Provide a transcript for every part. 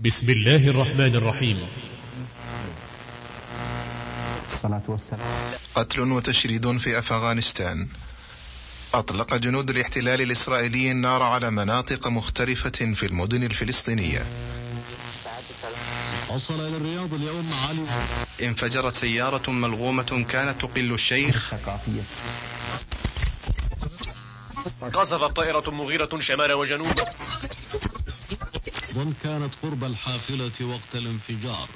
بسم الله الرحمن الرحيم. الصلاة والسلام. قتل وتشريد في أفغانستان. أطلق جنود الاحتلال الإسرائيلي النار على مناطق مختلفة في المدن الفلسطينية. وصل إلى الرياض اليوم علي. انفجرت سيارة ملغومة كانت تقل الشيخ. قصفت طائرة مغيرة شمال وجنوب. ظن كانت قرب الحافلة وقت الانفجار.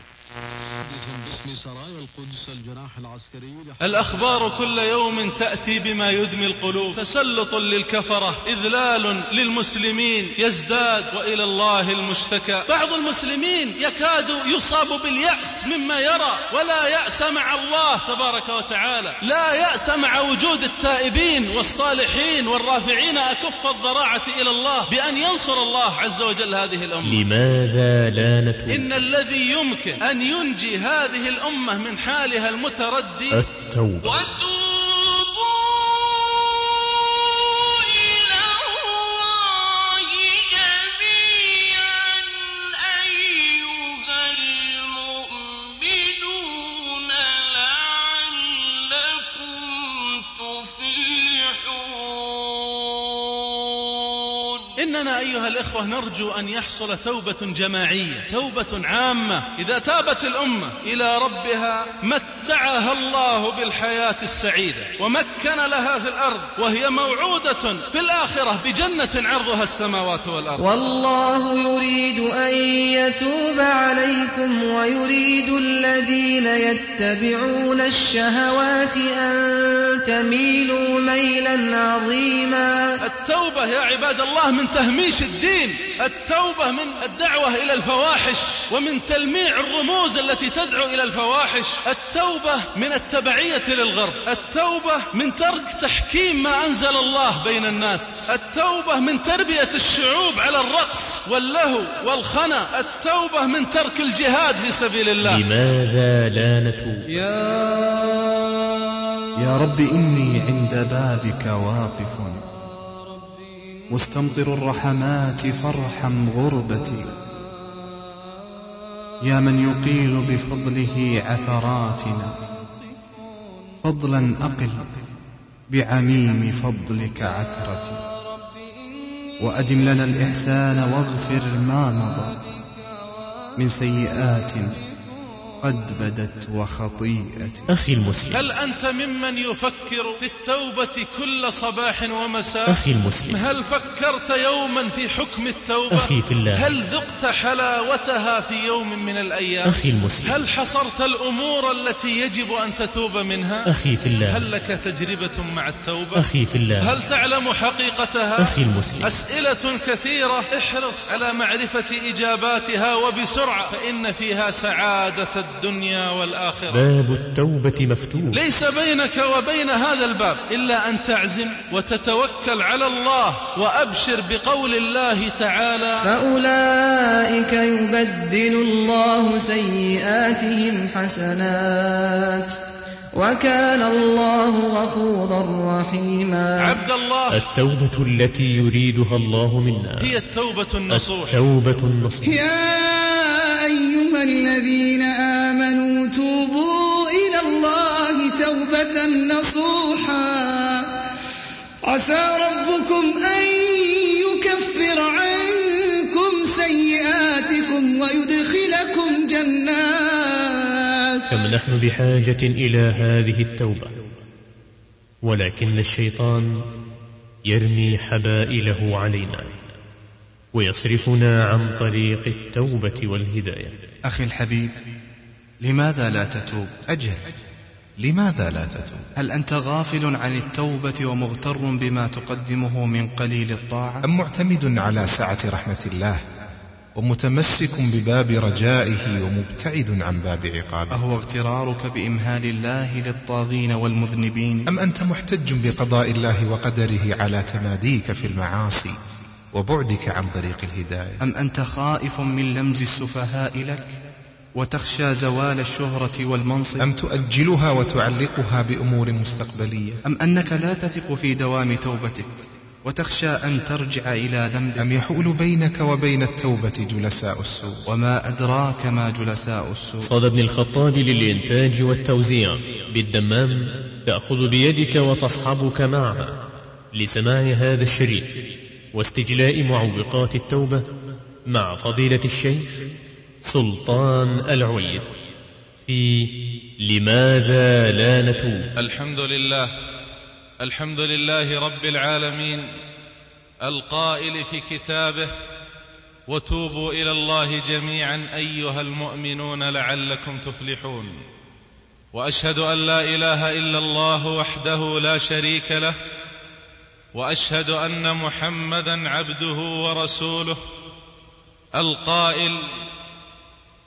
الأخبار كل يوم تأتي بما يدمي القلوب. تسلط للكفرة إذلال للمسلمين يزداد وإلى الله المشتكى. بعض المسلمين يكاد يصاب باليأس مما يرى ولا يأس مع الله تبارك وتعالى. لا يأس مع وجود التائبين والصالحين والرافعين. أكف الضراعة إلى الله بأن ينصر الله عز وجل هذه الأمة. لماذا لا نتوب؟ إن الذي يمكن أن ينجي هذه الأمة من حالها المتردي. التوبة. الإخوة نرجو أن يحصل توبة جماعية توبة عامة. إذا تابت الأمة إلى ربها متعها الله بالحياة السعيدة ومكن لها في الأرض وهي موعودة في الآخرة بجنة عرضها السماوات والأرض. والله يريد أن يتوب عليكم ويريد الذين يتبعون الشهوات أن تميلوا ميلا عظيما. التوبة يا عباد الله من تهميش الدين التوبة من الدعوة إلى الفواحش ومن تلميع الرموز التي تدعو إلى الفواحش. التوبة من التبعية للغرب. التوبة من ترك تحكيم ما أنزل الله بين الناس. التوبة من تربية الشعوب على الرقص واللهو والخنا. التوبة من ترك الجهاد في سبيل الله. لماذا لا نتوب؟ يا يا رب إني عند بابك واقف. مستمطر الرحمات فارحم غربتي. يا من يقيل بفضله عثراتنا فضلا أقل بعميم فضلك عثرتي. وأدم لنا الإحسان واغفر ما مضى من سيئات قد بدت وخطيئتي. أخي المسلم. هل أنت ممن يفكر في التوبة كل صباح ومساء؟ أخي المسلم. هل فكرت يوما في حكم التوبة؟ أخي في الله. هل ذقت حلاوتها في يوم من الأيام؟ أخي المسلم. هل حصرت الأمور التي يجب أن تتوب منها؟ أخي في الله. هل لك تجربة مع التوبة؟ أخي في الله. هل تعلم حقيقتها؟ أخي المسلم. أسئلة كثيرة. احرص على معرفة إجاباتها وبسرعة فإن فيها سعادة الدنيا والآخرة. باب التوبة مفتوح. ليس بينك وبين هذا الباب إلا أن تعزم وتتوكل على الله وأبشر بقول الله تعالى. فأولئك يبدل الله سيئاتهم حسنات. وكان الله غفورا رحيما. عبد الله. التوبة التي يريدها الله منا. هي التوبة النصوح. التوبة النصوح. يا أيها الذين آمنوا توبوا إلى الله توبة نصوحا. عسى ربكم أن يكفر عنكم سيئاتكم ويدخلكم جنات. كم نحن بحاجة إلى هذه التوبة؟ ولكن الشيطان يرمي حبائله علينا ويصرفنا عن طريق التوبة والهداية. أخي الحبيب لماذا لا تتوب؟ أجل لماذا لا تتوب؟ هل أنت غافل عن التوبة ومغتر بما تقدمه من قليل الطاعة؟ أم معتمد على سعة رحمة الله؟ ومتمسك بباب رجائه ومبتعد عن باب عقابه. أهو اغترارك بإمهال الله للطاغين والمذنبين. أم أنت محتج بقضاء الله وقدره على تماديك في المعاصي وبعدك عن طريق الهداية؟ أم أنت خائف من لمز السفهاء لك وتخشى زوال الشهرة والمنصب؟ أم تؤجلها وتعلقها بأمور مستقبلية؟ أم أنك لا تثق في دوام توبتك؟ وتخشى أن ترجع إلى ذنب أم يحول بينك وبين التوبة جلساء السوء؟ وما أدراك ما جلساء السوء؟ صدى ابن الخطاب للإنتاج والتوزيع بالدمام تأخذ بيدك وتصحبك معها لسماع هذا الشريف واستجلاء معوقات التوبة مع فضيلة الشيخ سلطان العويد. في لماذا لا نتوب؟ الحمد لله الحمد لله رب العالمين القائل في كتابه وتوبوا إلى الله جميعا أيها المؤمنون لعلكم تفلحون وأشهد أن لا إله إلا الله وحده لا شريك له وأشهد أن محمدا عبده ورسوله القائل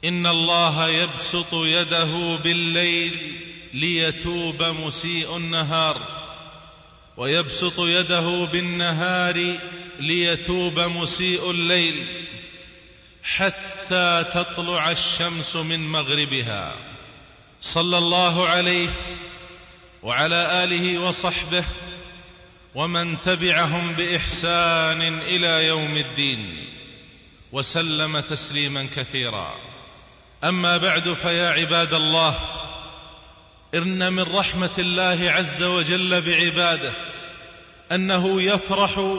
إن الله يبسط يده بالليل ليتوب مسيء النهار ويبسط يده بالنهار ليتوب مسيء الليل حتى تطلع الشمس من مغربها. صلى الله عليه وعلى آله وصحبه ومن تبعهم بإحسان إلى يوم الدين وسلم تسليما كثيرا. أما بعد فيا عباد الله ان من رحمة الله عز وجل بعباده أنه يفرح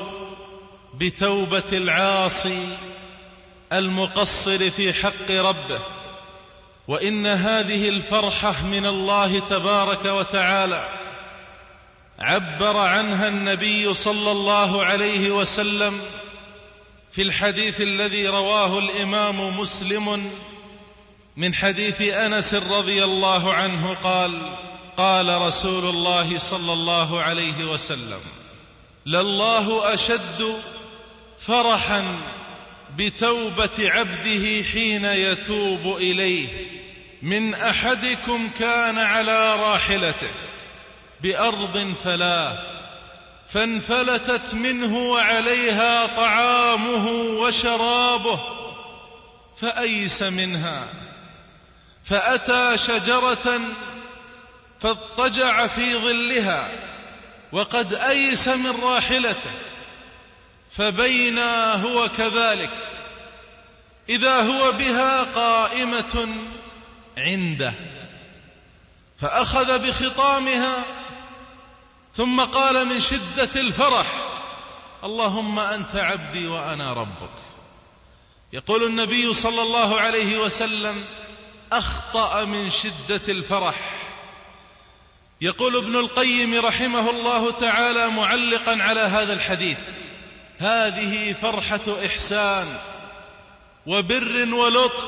بتوبة العاصي المقصر في حق ربه وإن هذه الفرحة من الله تبارك وتعالى عبر عنها النبي صلى الله عليه وسلم في الحديث الذي رواه الإمام مسلم من حديث أنس رضي الله عنه قال قال رسول الله صلى الله عليه وسلم لله أشد فرحا بتوبة عبده حين يتوب إليه. من أحدكم كان على راحلته بأرض فلاه فانفلتت منه وعليها طعامه وشرابه فأيس منها فأتى شجرة فاضطجع في ظلها وقد أيس من راحلته فبينا هو كذلك إذا هو بها قائمة عنده. فأخذ بخطامها ثم قال من شدة الفرح اللهم أنت عبدي وأنا ربك. يقول النبي صلى الله عليه وسلم أخطأ من شدة الفرح. يقول ابن القيم رحمه الله تعالى معلقا على هذا الحديث هذه فرحة إحسان وبر ولطف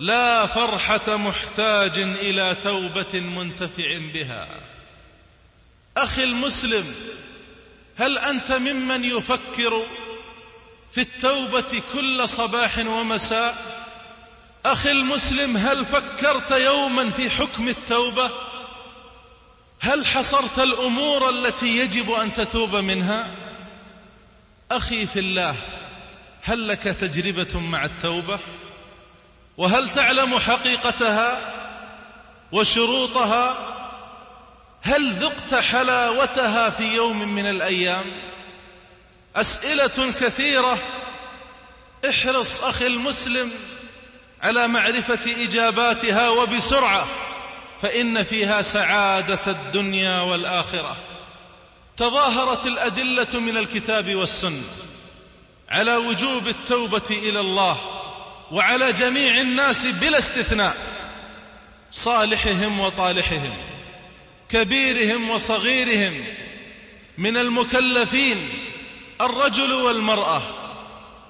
لا فرحة محتاج إلى توبة منتفع بها. أخي المسلم هل أنت ممن يفكر في التوبة كل صباح ومساء؟ أخي المسلم هل فكرت يوما في حكم التوبة؟ هل حصرت الأمور التي يجب أن تتوب منها؟ أخي في الله هل لك تجربة مع التوبة؟ وهل تعلم حقيقتها وشروطها؟ هل ذقت حلاوتها في يوم من الأيام؟ أسئلة كثيرة. احرص أخي المسلم على معرفة إجاباتها وبسرعة فإن فيها سعادة الدنيا والآخرة. تظاهرت الأدلة من الكتاب والسنة على وجوب التوبة إلى الله وعلى جميع الناس بلا استثناء صالحهم وطالحهم كبيرهم وصغيرهم من المكلفين الرجل والمرأة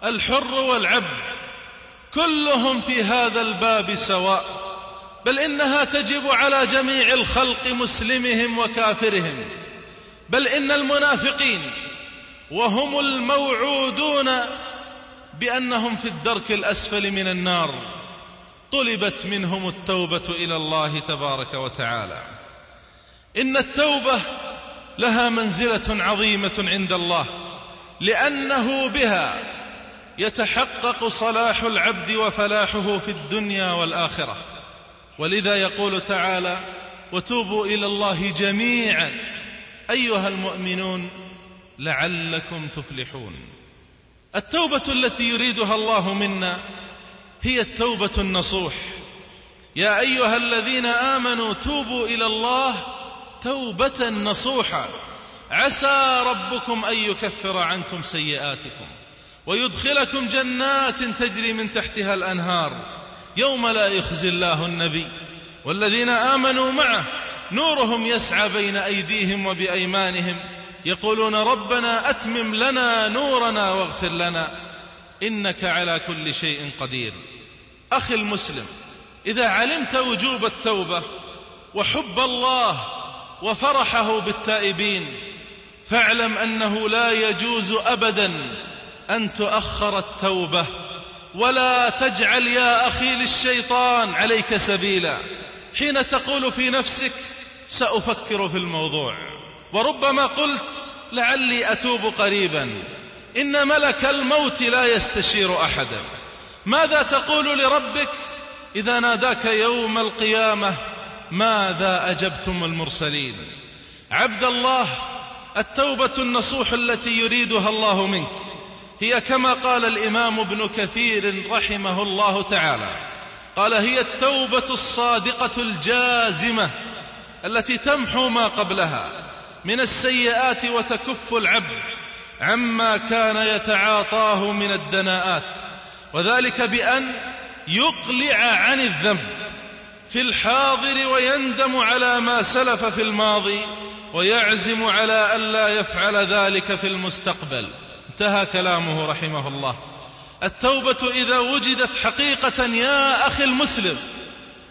الحر والعبد كلهم في هذا الباب سواء بل إنها تجب على جميع الخلق مسلمهم وكافرهم بل إن المنافقين وهم الموعودون بأنهم في الدرك الأسفل من النار طلبت منهم التوبة إلى الله تبارك وتعالى. إن التوبة لها منزلة عظيمة عند الله لأنه بها يتحقق صلاح العبد وفلاحه في الدنيا والآخرة. ولذا يقول تعالى وتوبوا إلى الله جميعا أيها المؤمنون لعلكم تفلحون. التوبة التي يريدها الله منا هي التوبة النصوح. يا أيها الذين آمنوا توبوا إلى الله توبة نصوحا عسى ربكم أن يكفر عنكم سيئاتكم. ويدخلكم جنات تجري من تحتها الأنهار. يوم لا يخزي الله النبي. والذين آمنوا معه نورهم يسعى بين أيديهم وبأيمانهم. يقولون ربنا أتمم لنا نورنا واغفر لنا. إنك على كل شيء قدير. أخي المسلم إذا علمت وجوب التوبة وحب الله وفرحه بالتائبين فاعلم أنه لا يجوز أبدا أن تؤخر التوبة ولا تجعل يا أخي للشيطان عليك سبيلا. حين تقول في نفسك سأفكر في الموضوع. وربما قلت لعلي أتوب قريبا. إن ملك الموت لا يستشير أحدا. ماذا تقول لربك إذا ناداك يوم القيامة ماذا أجبتم المرسلين؟ عبد الله التوبة النصوح التي يريدها الله منك. هي كما قال الإمام ابن كثير رحمه الله تعالى قال هي التوبة الصادقة الجازمة التي تمحو ما قبلها من السيئات وتكف العبد عما كان يتعاطاه من الدناءات وذلك بأن يقلع عن الذنب في الحاضر ويندم على ما سلف في الماضي ويعزم على ألا يفعل ذلك في المستقبل. انتهى كلامه رحمه الله. التوبة إذا وجدت حقيقة يا أخي المسلم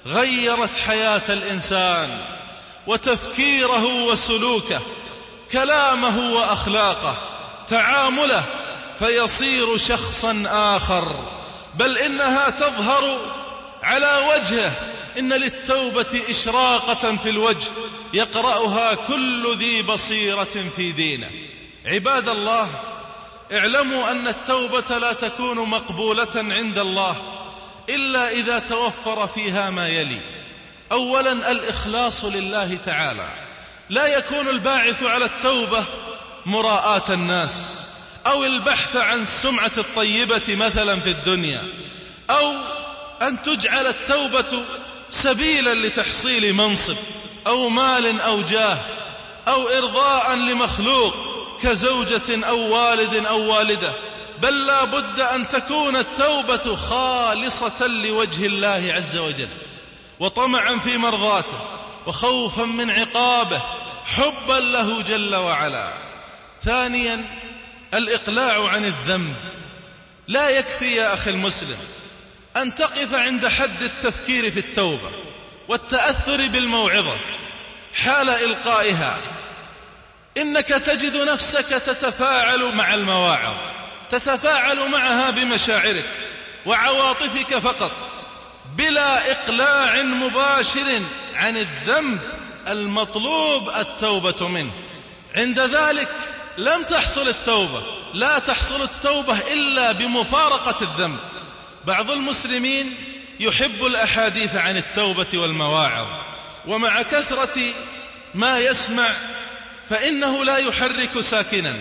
غيرت حياة الإنسان وتفكيره وسلوكه كلامه وأخلاقه تعامله فيصير شخصا آخر. بل إنها تظهر على وجهه. إن للتوبة إشراقة في الوجه يقرأها كل ذي بصيرة في دينه. عباد الله اعلموا أن التوبة لا تكون مقبولة عند الله إلا إذا توفر فيها ما يلي. أولا الإخلاص لله تعالى. لا يكون الباعث على التوبة مراءاة الناس أو البحث عن السمعة الطيبة مثلا في الدنيا أو أن تجعل التوبة سبيلا لتحصيل منصب أو مال أو جاه أو إرضاء لمخلوق كزوجة أو والد أو والدة بل لا بد أن تكون التوبة خالصة لوجه الله عز وجل وطمعا في مرضاته وخوفا من عقابه حبا له جل وعلا. ثانيا الإقلاع عن الذنب. لا يكفي يا أخي المسلم أن تقف عند حد التفكير في التوبة والتأثر بالموعظة حال إلقائها. إنك تجد نفسك تتفاعل مع المواعظ تتفاعل معها بمشاعرك وعواطفك فقط بلا إقلاع مباشر عن الذنب المطلوب التوبة منه. عند ذلك لم تحصل التوبة لا تحصل التوبة إلا بمفارقة الذنب. بعض المسلمين يحب الأحاديث عن التوبة والمواعظ ومع كثرة ما يسمع فإنه لا يحرك ساكنا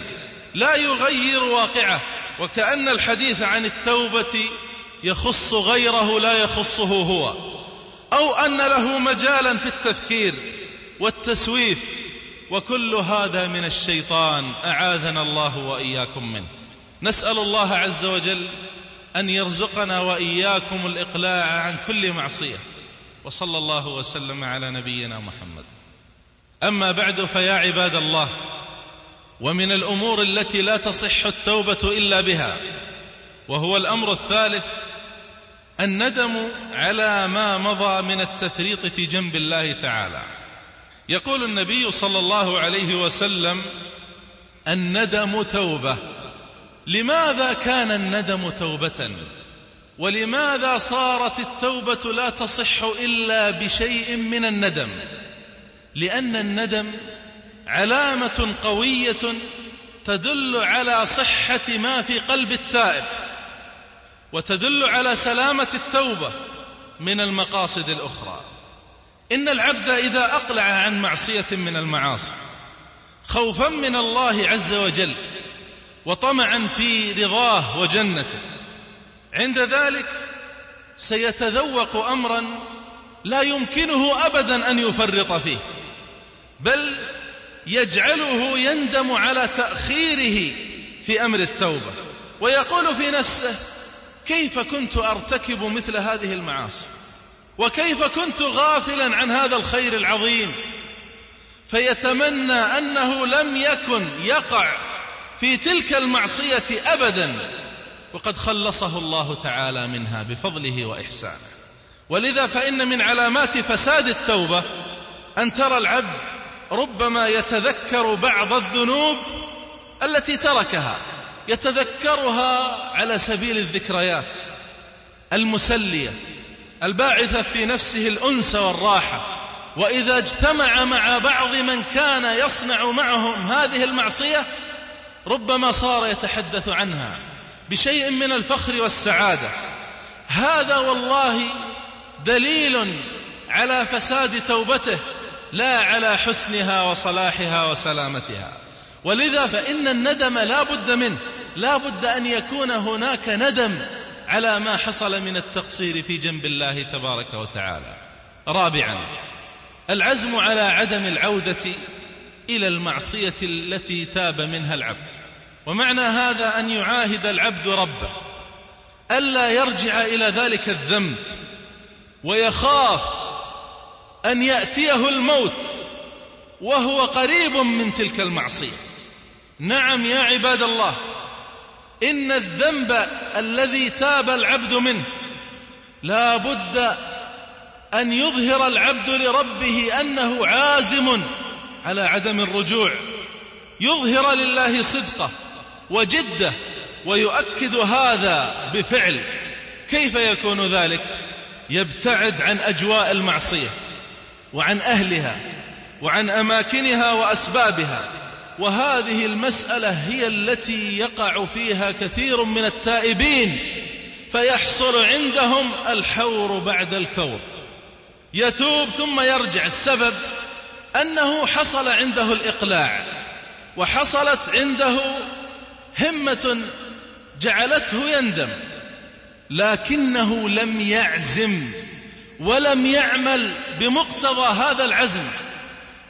لا يغير واقعه وكأن الحديث عن التوبة يخص غيره لا يخصه هو أو أن له مجالا في التفكير والتسويف وكل هذا من الشيطان أعاذنا الله وإياكم منه. نسأل الله عز وجل أن يرزقنا وإياكم الإقلاع عن كل معصية. وصلى الله وسلم على نبينا محمد. أما بعد فيا عباد الله ومن الأمور التي لا تصح التوبة إلا بها وهو الأمر الثالث الندم على ما مضى من التفريط في جنب الله تعالى. يقول النبي صلى الله عليه وسلم الندم توبة. لماذا كان الندم توبة؟ ولماذا صارت التوبة لا تصح إلا بشيء من الندم؟ لأن الندم علامة قوية تدل على صحة ما في قلب التائب وتدل على سلامة التوبة من المقاصد الأخرى. إن العبد إذا أقلع عن معصية من المعاصي خوفا من الله عز وجل وطمعا في رضاه وجنته عند ذلك سيتذوق أمرا لا يمكنه أبدا أن يفرط فيه. بل يجعله يندم على تأخيره في أمر التوبة. ويقول في نفسه كيف كنت أرتكب مثل هذه المعاصي؟ وكيف كنت غافلا عن هذا الخير العظيم؟ فيتمنى أنه لم يكن يقع في تلك المعصية ابدا. وقد خلصه الله تعالى منها بفضله وإحسانه. ولذا فإن من علامات فساد التوبة أن ترى العبد ربما يتذكر بعض الذنوب التي تركها يتذكرها على سبيل الذكريات المسلية الباعثة في نفسه الأنس والراحة. وإذا اجتمع مع بعض من كان يصنع معهم هذه المعصية ربما صار يتحدث عنها بشيء من الفخر والسعادة. هذا والله دليل على فساد توبته لا على حسنها وصلاحها وسلامتها. ولذا فإن الندم لا بد منه. لا بد أن يكون هناك ندم على ما حصل من التقصير في جنب الله تبارك وتعالى. رابعا العزم على عدم العودة إلى المعصية التي تاب منها العبد. ومعنى هذا أن يعاهد العبد ربه. ألا يرجع إلى ذلك الذنب ويخاف أن يأتيه الموت وهو قريب من تلك المعصية. نعم يا عباد الله إن الذنب الذي تاب العبد منه لا بد أن يظهر العبد لربه أنه عازم على عدم الرجوع. يظهر لله صدقه وجده ويؤكد هذا بفعل. كيف يكون ذلك؟ يبتعد عن أجواء المعصية. وعن أهلها وعن أماكنها وأسبابها. وهذه المسألة هي التي يقع فيها كثير من التائبين فيحصل عندهم الحور بعد الكور يتوب ثم يرجع. السبب أنه حصل عنده الإقلاع وحصلت عنده همة جعلته يندم لكنه لم يعزم. ولم يعمل بمقتضى هذا العزم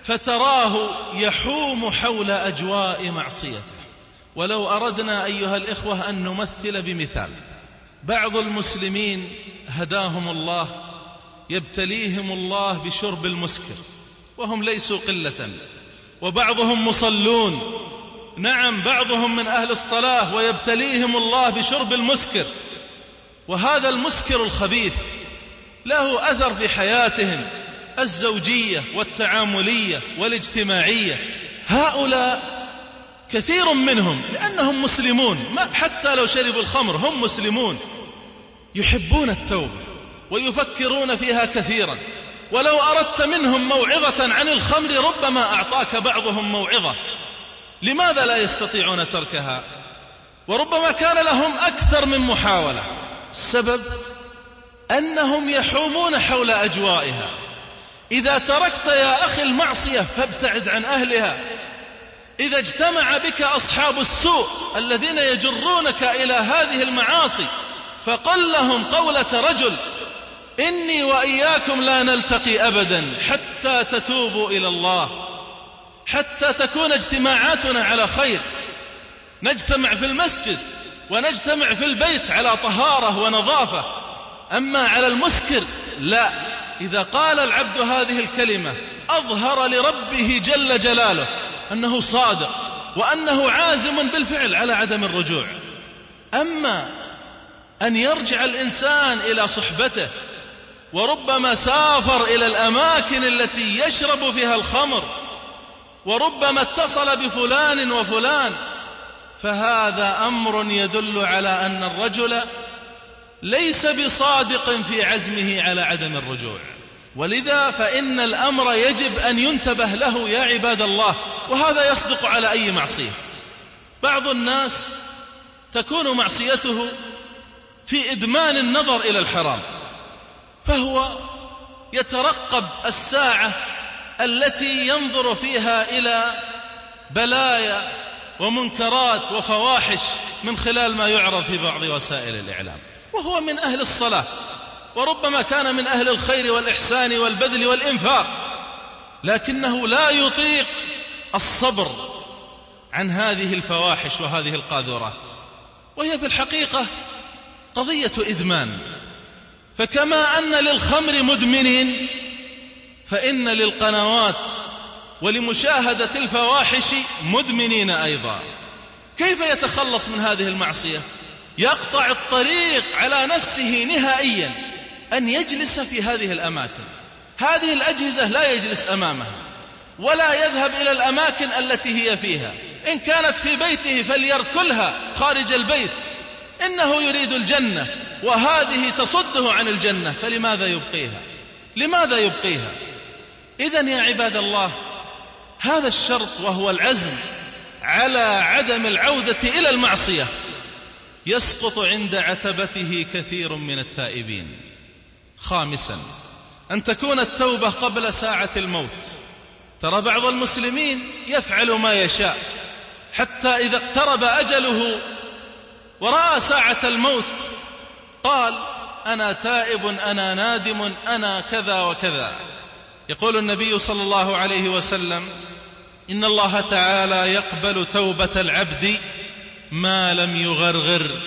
فتراه يحوم حول أجواء معصيته. ولو أردنا أيها الإخوة أن نمثل بمثال بعض المسلمين هداهم الله يبتليهم الله بشرب المسكر وهم ليسوا قلة وبعضهم مصلون. نعم بعضهم من أهل الصلاة ويبتليهم الله بشرب المسكر وهذا المسكر الخبيث له أثر في حياتهم الزوجية والتعاملية والاجتماعية. هؤلاء كثير منهم لأنهم مسلمون ما حتى لو شربوا الخمر هم مسلمون يحبون التوبة ويفكرون فيها كثيرا. ولو أردت منهم موعظة عن الخمر ربما أعطاك بعضهم موعظة. لماذا لا يستطيعون تركها؟ وربما كان لهم أكثر من محاولة. السبب؟ أنهم يحومون حول أجوائها. إذا تركت يا أخي المعصية فابتعد عن أهلها. إذا اجتمع بك أصحاب السوء الذين يجرونك إلى هذه المعاصي فقل لهم قولة رجل إني وإياكم لا نلتقي ابدا حتى تتوبوا إلى الله حتى تكون اجتماعاتنا على خير. نجتمع في المسجد ونجتمع في البيت على طهارة ونظافة. أما على المسكر لا. إذا قال العبد هذه الكلمة أظهر لربه جل جلاله أنه صادق وأنه عازم بالفعل على عدم الرجوع. أما أن يرجع الإنسان إلى صحبته وربما سافر إلى الأماكن التي يشرب فيها الخمر وربما اتصل بفلان وفلان فهذا أمر يدل على أن الرجل ليس بصادق في عزمه على عدم الرجوع. ولذا فإن الأمر يجب أن ينتبه له يا عباد الله وهذا يصدق على أي معصية. بعض الناس تكون معصيته في إدمان النظر إلى الحرام فهو يترقب الساعة التي ينظر فيها إلى بلايا ومنكرات وفواحش من خلال ما يعرض في بعض وسائل الإعلام. وهو من أهل الصلاة وربما كان من أهل الخير والإحسان والبذل والإنفاق لكنه لا يطيق الصبر عن هذه الفواحش وهذه القاذورات. وهي في الحقيقة قضية إدمان. فكما أن للخمر مدمنين فإن للقنوات ولمشاهدة الفواحش مدمنين أيضا. كيف يتخلص من هذه المعصية؟ يقطع الطريق على نفسه نهائيا أن يجلس في هذه الأماكن. هذه الأجهزة لا يجلس أمامها ولا يذهب إلى الأماكن التي هي فيها. إن كانت في بيته فليركلها خارج البيت. إنه يريد الجنة وهذه تصده عن الجنة فلماذا يبقيها؟ لماذا يبقيها؟ إذا يا عباد الله هذا الشرط وهو العزم على عدم العودة إلى المعصية. يسقط عند عتبته كثير من التائبين. خامسا أن تكون التوبة قبل ساعة الموت. ترى بعض المسلمين يفعل ما يشاء حتى إذا اقترب أجله ورأى ساعة الموت قال أنا تائب أنا نادم أنا كذا وكذا. يقول النبي صلى الله عليه وسلم إن الله تعالى يقبل توبة العبد ما لم يغرغر.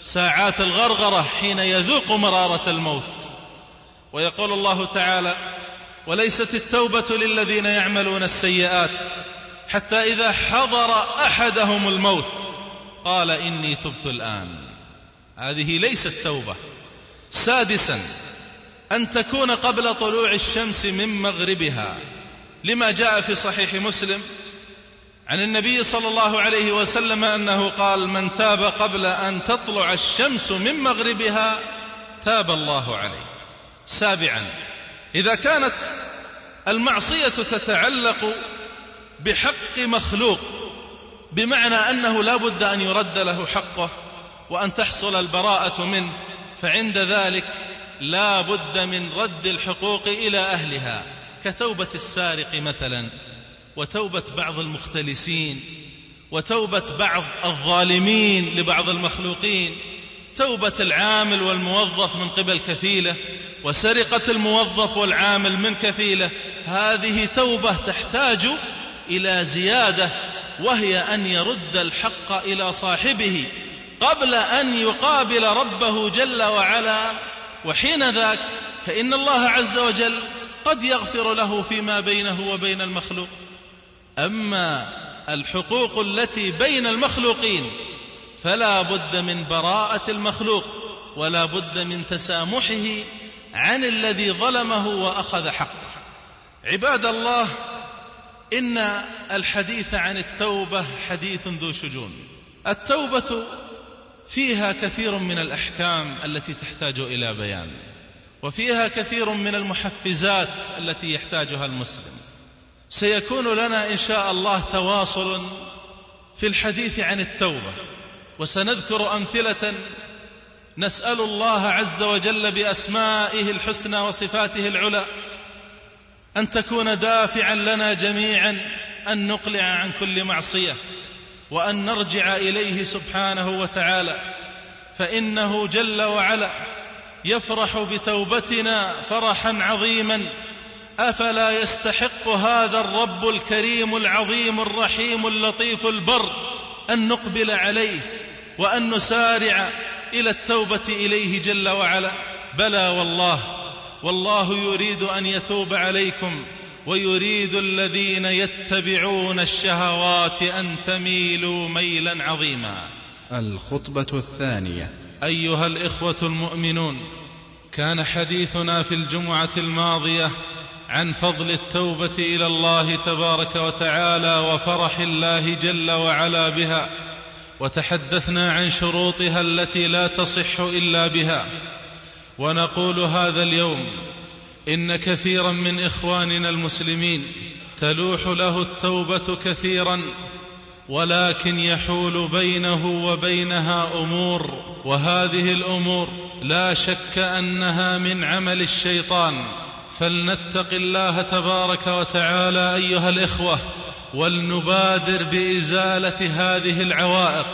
ساعات الغرغرة حين يذوق مرارة الموت. ويقول الله تعالى وليست التوبة للذين يعملون السيئات حتى إذا حضر أحدهم الموت. قال إني تبت الآن. هذه ليست توبة. سادسا أن تكون قبل طلوع الشمس من مغربها. لما جاء في صحيح مسلم عن النبي صلى الله عليه وسلم أنه قال من تاب قبل أن تطلع الشمس من مغربها تاب الله عليه. سابعا إذا كانت المعصية تتعلق بحق مخلوق بمعنى أنه لا بد أن يرد له حقه وأن تحصل البراءة منه فعند ذلك لا بد من رد الحقوق إلى أهلها كتوبة السارق مثلا. وتوبة بعض المختلسين وتوبة بعض الظالمين لبعض المخلوقين توبة العامل والموظف من قبل كفيلة وسرقة الموظف والعامل من كفيلة هذه توبة تحتاج إلى زيادة وهي أن يرد الحق إلى صاحبه قبل أن يقابل ربه جل وعلا وحين ذاك فإن الله عز وجل قد يغفر له فيما بينه وبين المخلوق. أما الحقوق التي بين المخلوقين فلا بد من براءة المخلوق ولا بد من تسامحه عن الذي ظلمه وأخذ حقه. عباد الله إن الحديث عن التوبة حديث ذو شجون. التوبة فيها كثير من الأحكام التي تحتاج إلى بيان وفيها كثير من المحفزات التي يحتاجها المسلم. سيكون لنا إن شاء الله تواصل في الحديث عن التوبة. وسنذكر أمثلة نسأل الله عز وجل بأسمائه الحسنى وصفاته العلى أن تكون دافعا لنا جميعا أن نقلع عن كل معصية وأن نرجع إليه سبحانه وتعالى. فإنه جل وعلا يفرح بتوبتنا فرحا عظيما أفلا يستحق هذا الرب الكريم العظيم الرحيم اللطيف البر أن نقبل عليه وأن نسارع إلى التوبة إليه جل وعلا؟ بلى والله والله يريد أن يتوب عليكم ويريد الذين يتبعون الشهوات أن تميلوا ميلا عظيما. الخطبة الثانية. أيها الإخوة المؤمنون كان حديثنا في الجمعة الماضية عن فضل التوبة إلى الله تبارك وتعالى وفرح الله جل وعلا بها وتحدثنا عن شروطها التي لا تصح إلا بها. ونقول هذا اليوم إن كثيرا من إخواننا المسلمين تلوح له التوبة كثيرا ولكن يحول بينه وبينها أمور وهذه الأمور لا شك أنها من عمل الشيطان. فلنتق الله تبارك وتعالى أيها الإخوة ولنبادر بإزالة هذه العوائق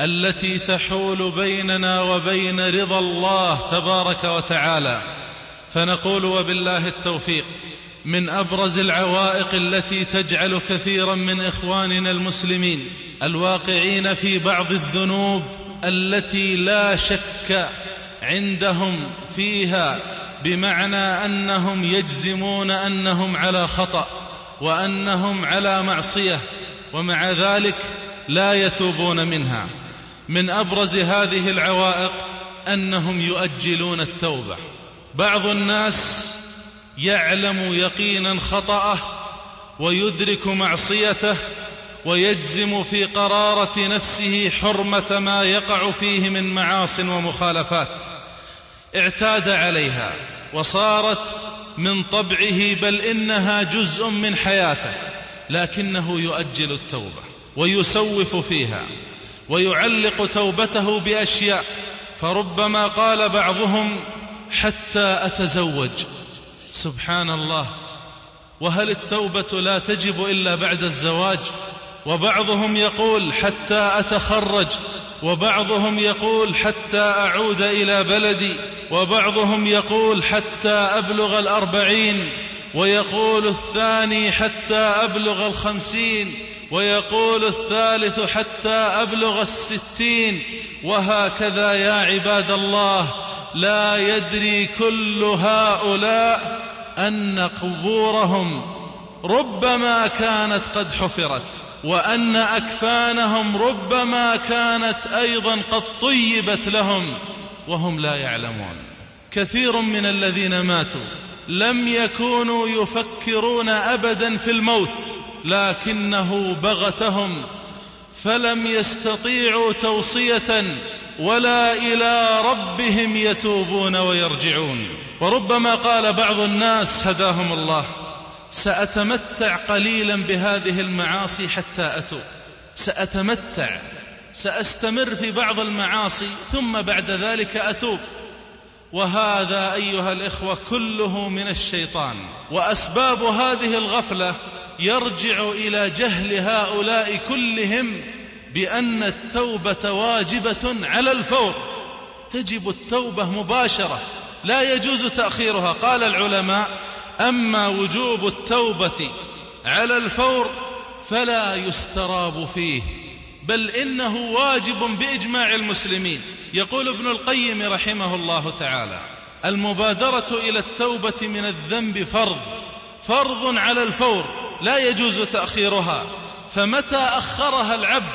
التي تحول بيننا وبين رضا الله تبارك وتعالى. فنقول وبالله التوفيق من أبرز العوائق التي تجعل كثيرا من إخواننا المسلمين الواقعين في بعض الذنوب التي لا شك عندهم فيها بمعنى أنهم يجزمون أنهم على خطأ وأنهم على معصية ومع ذلك لا يتوبون منها. من أبرز هذه العوائق أنهم يؤجلون التوبة. بعض الناس يعلم يقينا خطأه ويدرك معصيته ويجزم في قرارة نفسه حرمة ما يقع فيه من معاص ومخالفات. اعتاد عليها وصارت من طبعه بل إنها جزء من حياته لكنه يؤجل التوبة ويسوف فيها ويعلق توبته بأشياء فربما قال بعضهم حتى أتزوج. سبحان الله وهل التوبة لا تجب إلا بعد الزواج؟ وبعضهم يقول حتى أتخرج وبعضهم يقول حتى أعود إلى بلدي وبعضهم يقول حتى أبلغ الأربعين ويقول الثاني حتى أبلغ الخمسين ويقول الثالث حتى أبلغ الستين. وهكذا يا عباد الله لا يدري كل هؤلاء أن قبورهم ربما كانت قد حفرت. وأن أكفانهم ربما كانت أيضا قد طيبت لهم وهم لا يعلمون. كثير من الذين ماتوا لم يكونوا يفكرون أبدا في الموت لكنه بغتهم فلم يستطيعوا توصية ولا إلى ربهم يتوبون ويرجعون. وربما قال بعض الناس هداهم الله. سأتمتع قليلا بهذه المعاصي حتى أتوب. سأتمتع سأستمر في بعض المعاصي ثم بعد ذلك أتوب. وهذا أيها الإخوة كله من الشيطان. وأسباب هذه الغفلة يرجع إلى جهل هؤلاء كلهم بأن التوبة واجبة على الفور. تجب التوبة مباشرة لا يجوز تأخيرها. قال العلماء أما وجوب التوبة على الفور فلا يستراب فيه بل إنه واجب بإجماع المسلمين. يقول ابن القيم رحمه الله تعالى المبادرة إلى التوبة من الذنب فرض فرض على الفور لا يجوز تأخيرها فمتى أخرها العبد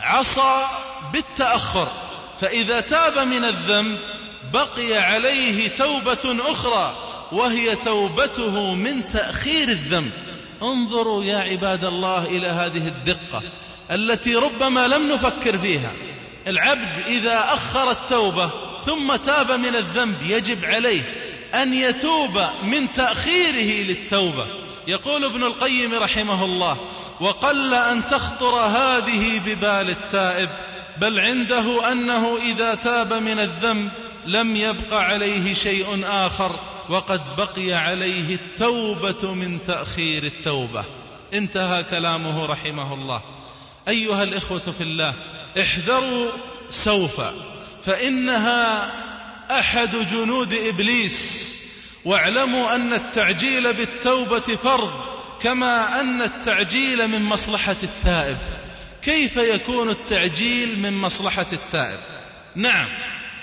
عصى بالتأخر فإذا تاب من الذنب بقي عليه توبة أخرى. وهي توبته من تأخير الذنب. انظروا يا عباد الله إلى هذه الدقة التي ربما لم نفكر فيها. العبد إذا أخر التوبة ثم تاب من الذنب يجب عليه أن يتوب من تأخيره للتوبة. يقول ابن القيم رحمه الله وقل أن تخطر هذه ببال التائب بل عنده أنه إذا تاب من الذنب لم يبق عليه شيء آخر وقد بقي عليه التوبة من تأخير التوبة. انتهى كلامه رحمه الله. أيها الإخوة في الله احذروا سوف فإنها أحد جنود إبليس. واعلموا أن التعجيل بالتوبة فرض كما أن التعجيل من مصلحة التائب. كيف يكون التعجيل من مصلحة التائب؟ نعم.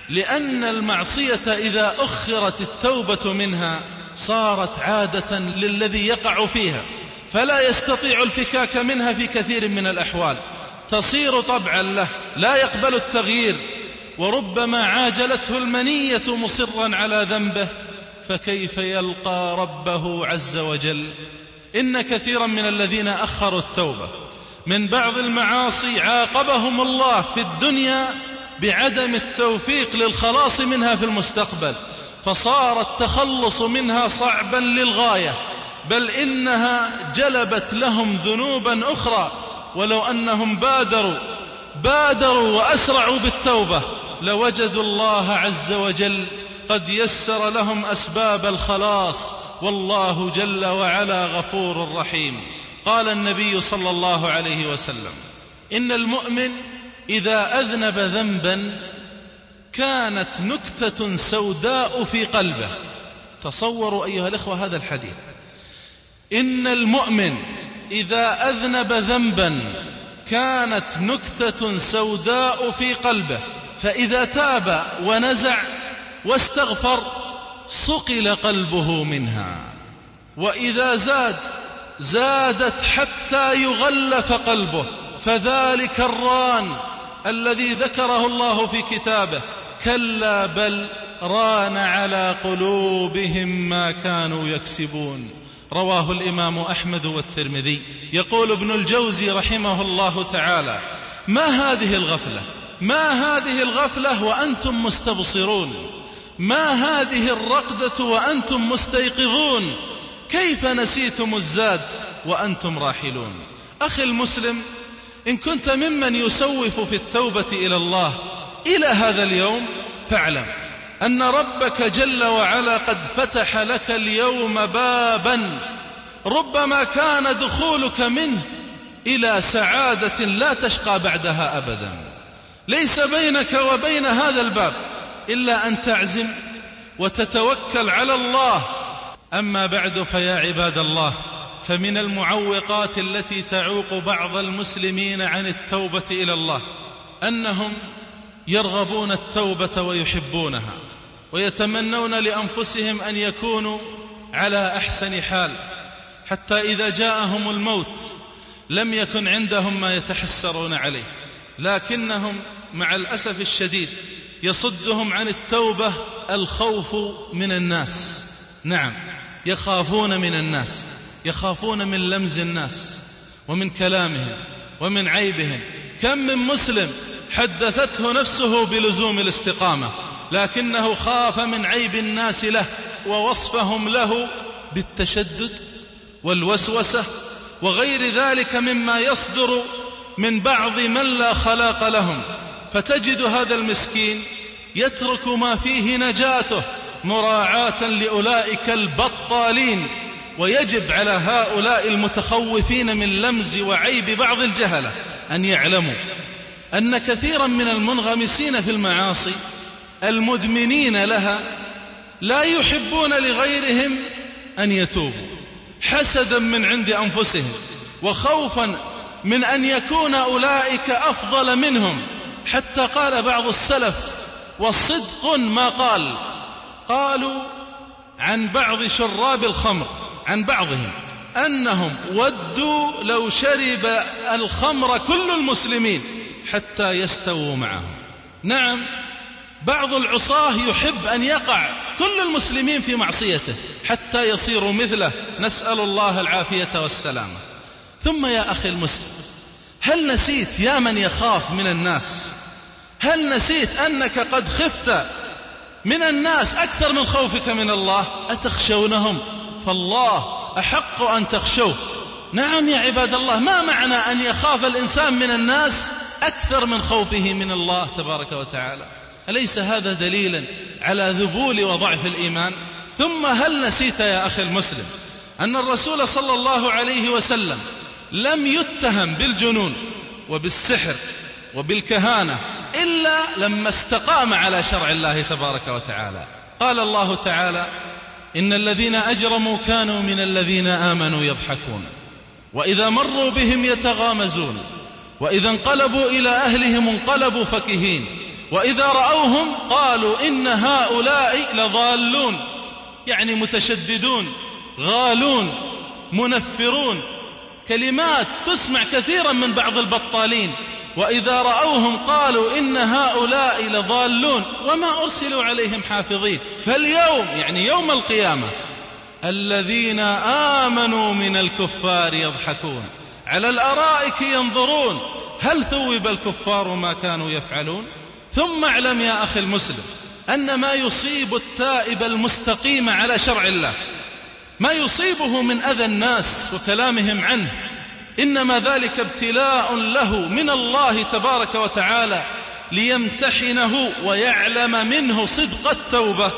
لأن المعصية إذا أخرت التوبة منها صارت عادة للذي يقع فيها فلا يستطيع الفكاك منها في كثير من الأحوال. تصير طبعا له لا يقبل التغيير وربما عاجلته المنية مصرا على ذنبه فكيف يلقى ربه عز وجل؟ إن كثيرا من الذين أخروا التوبة من بعض المعاصي عاقبهم الله في الدنيا بعدم التوفيق للخلاص منها في المستقبل فصار التخلص منها صعبا للغاية بل إنها جلبت لهم ذنوبا أخرى ولو أنهم بادروا بادروا وأسرعوا بالتوبة لوجدوا الله عز وجل قد يسر لهم أسباب الخلاص والله جل وعلا غفور رحيم. قال النبي صلى الله عليه وسلم إن المؤمن إذا أذنب ذنبا كانت نكتة سوداء في قلبه. تصوروا أيها الإخوة هذا الحديث. إن المؤمن إذا أذنب ذنبا كانت نكتة سوداء في قلبه. فإذا تاب ونزع واستغفر صقل قلبه منها. وإذا زاد زادت حتى يغلف قلبه. فذلك الران الذي ذكره الله في كتابه كلا بل ران على قلوبهم ما كانوا يكسبون. رواه الإمام أحمد والترمذي. يقول ابن الجوزي رحمه الله تعالى ما هذه الغفلة؟ ما هذه الغفلة وأنتم مستبصرون؟ ما هذه الرقدة وأنتم مستيقظون؟ كيف نسيتم الزاد وأنتم راحلون؟ أخي المسلم إن كنت ممن يسوف في التوبة إلى الله إلى هذا اليوم فاعلم أن ربك جل وعلا قد فتح لك اليوم بابا ربما كان دخولك منه إلى سعادة لا تشقى بعدها ابدا. ليس بينك وبين هذا الباب إلا أن تعزم وتتوكل على الله. أما بعد فيا عباد الله فمن المعوقات التي تعوق بعض المسلمين عن التوبة إلى الله أنهم يرغبون التوبة ويحبونها ويتمنون لأنفسهم أن يكونوا على أحسن حال حتى إذا جاءهم الموت لم يكن عندهم ما يتحسرون عليه. لكنهم مع الأسف الشديد يصدهم عن التوبة الخوف من الناس. نعم يخافون من الناس. يخافون من لمز الناس ومن كلامهم ومن عيبهم. كم من مسلم حدثته نفسه بلزوم الاستقامة لكنه خاف من عيب الناس له ووصفهم له بالتشدد والوسوسة وغير ذلك مما يصدر من بعض من لا خلاق لهم. فتجد هذا المسكين يترك ما فيه نجاته مراعاة لأولئك البطالين. ويجب على هؤلاء المتخوفين من لمز وعيب بعض الجهلة أن يعلموا أن كثيرا من المنغمسين في المعاصي المدمنين لها لا يحبون لغيرهم أن يتوبوا حسدا من عند أنفسهم وخوفا من أن يكون أولئك أفضل منهم حتى قال بعض السلف وصدق ما قال قالوا عن بعض شراب الخمر عن بعضهم أنهم ودوا لو شرب الخمر كل المسلمين حتى يستووا معهم. نعم بعض العصاة يحب أن يقع كل المسلمين في معصيته حتى يصيروا مثله. نسأل الله العافية والسلامة. ثم يا أخي المسلم هل نسيت يا من يخاف من الناس؟ هل نسيت أنك قد خفت من الناس أكثر من خوفك من الله؟ أتخشونهم؟ فالله أحق أن تخشوه. نعم يا عباد الله ما معنى أن يخاف الإنسان من الناس أكثر من خوفه من الله تبارك وتعالى؟ أليس هذا دليلا على ذبول وضعف الإيمان؟ ثم هل نسيت يا أخي المسلم أن الرسول صلى الله عليه وسلم لم يتهم بالجنون وبالسحر وبالكهانة إلا لما استقام على شرع الله تبارك وتعالى؟ قال الله تعالى إن الذين أجرموا كانوا من الذين آمنوا يضحكون. وإذا مروا بهم يتغامزون. وإذا انقلبوا إلى أهلهم انقلبوا فكهين. وإذا رأوهم قالوا إن هؤلاء لضالون. يعني متشددون غالون منفرون. كلمات تسمع كثيرا من بعض البطالين وإذا رأوهم قالوا إن هؤلاء لضالون وما أرسلوا عليهم حافظين. فاليوم يعني يوم القيامة الذين آمنوا من الكفار يضحكون. على الأرائك ينظرون هل ثوب الكفار ما كانوا يفعلون؟ ثم اعلم يا أخي المسلم أن ما يصيب التائب المستقيم على شرع الله ما يصيبه من أذى الناس وكلامهم عنه. إنما ذلك ابتلاء له من الله تبارك وتعالى ليمتحنه ويعلم منه صدق التوبة.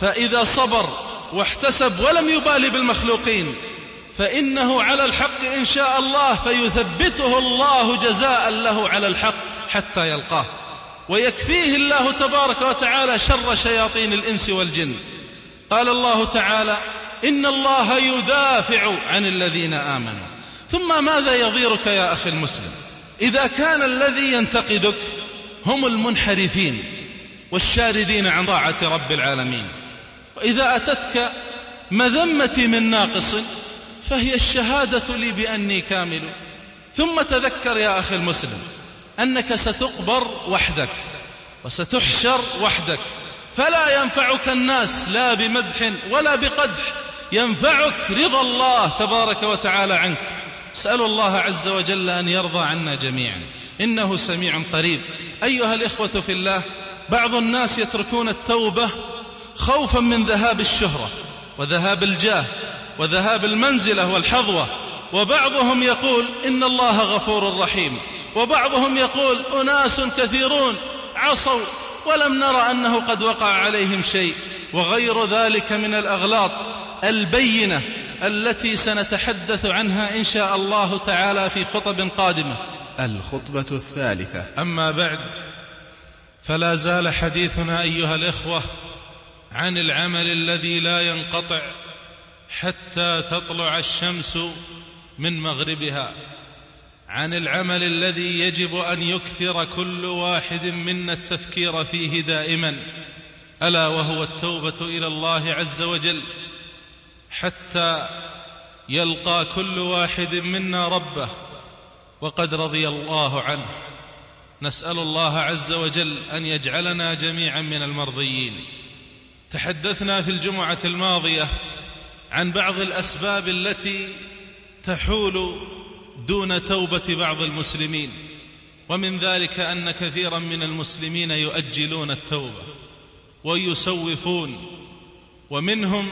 فإذا صبر واحتسب ولم يبال بالمخلوقين فإنه على الحق إن شاء الله فيثبته الله جزاء له على الحق حتى يلقاه. ويكفيه الله تبارك وتعالى شر شياطين الإنس والجن. قال الله تعالى إن الله يدافع عن الذين آمنوا. ثم ماذا يضيرك يا أخي المسلم؟ إذا كان الذي ينتقدك هم المنحرفين والشاردين عن طاعة رب العالمين. وإذا أتتك مذمتي من ناقص فهي الشهادة لي بأني كامل. ثم تذكر يا أخي المسلم أنك ستقبر وحدك وستحشر وحدك. فلا ينفعك الناس لا بمدح ولا بقدح. ينفعك رضا الله تبارك وتعالى عنك. اسأل الله عز وجل أن يرضى عنا جميعا. إنه سميع قريب. أيها الإخوة في الله بعض الناس يتركون التوبة خوفا من ذهاب الشهرة وذهاب الجاه وذهاب المنزلة والحظوة. وبعضهم يقول إن الله غفور رحيم. وبعضهم يقول أناس كثيرون عصوا ولم نرى أنه قد وقع عليهم شيء. وغير ذلك من الأغلاط البينة التي سنتحدث عنها إن شاء الله تعالى في خطب قادمة. الخطبة الثالثة. أما بعد فلا زال حديثنا أيها الإخوة عن العمل الذي لا ينقطع حتى تطلع الشمس من مغربها. عن العمل الذي يجب أن يكثر كل واحد منا التفكير فيه دائما ألا وهو التوبة إلى الله عز وجل حتى يلقى كل واحد منا ربه وقد رضي الله عنه. نسأل الله عز وجل أن يجعلنا جميعا من المرضيين. تحدثنا في الجمعة الماضية عن بعض الأسباب التي تحول دون توبة بعض المسلمين. ومن ذلك أن كثيرا من المسلمين يؤجلون التوبة ويسوفون. ومنهم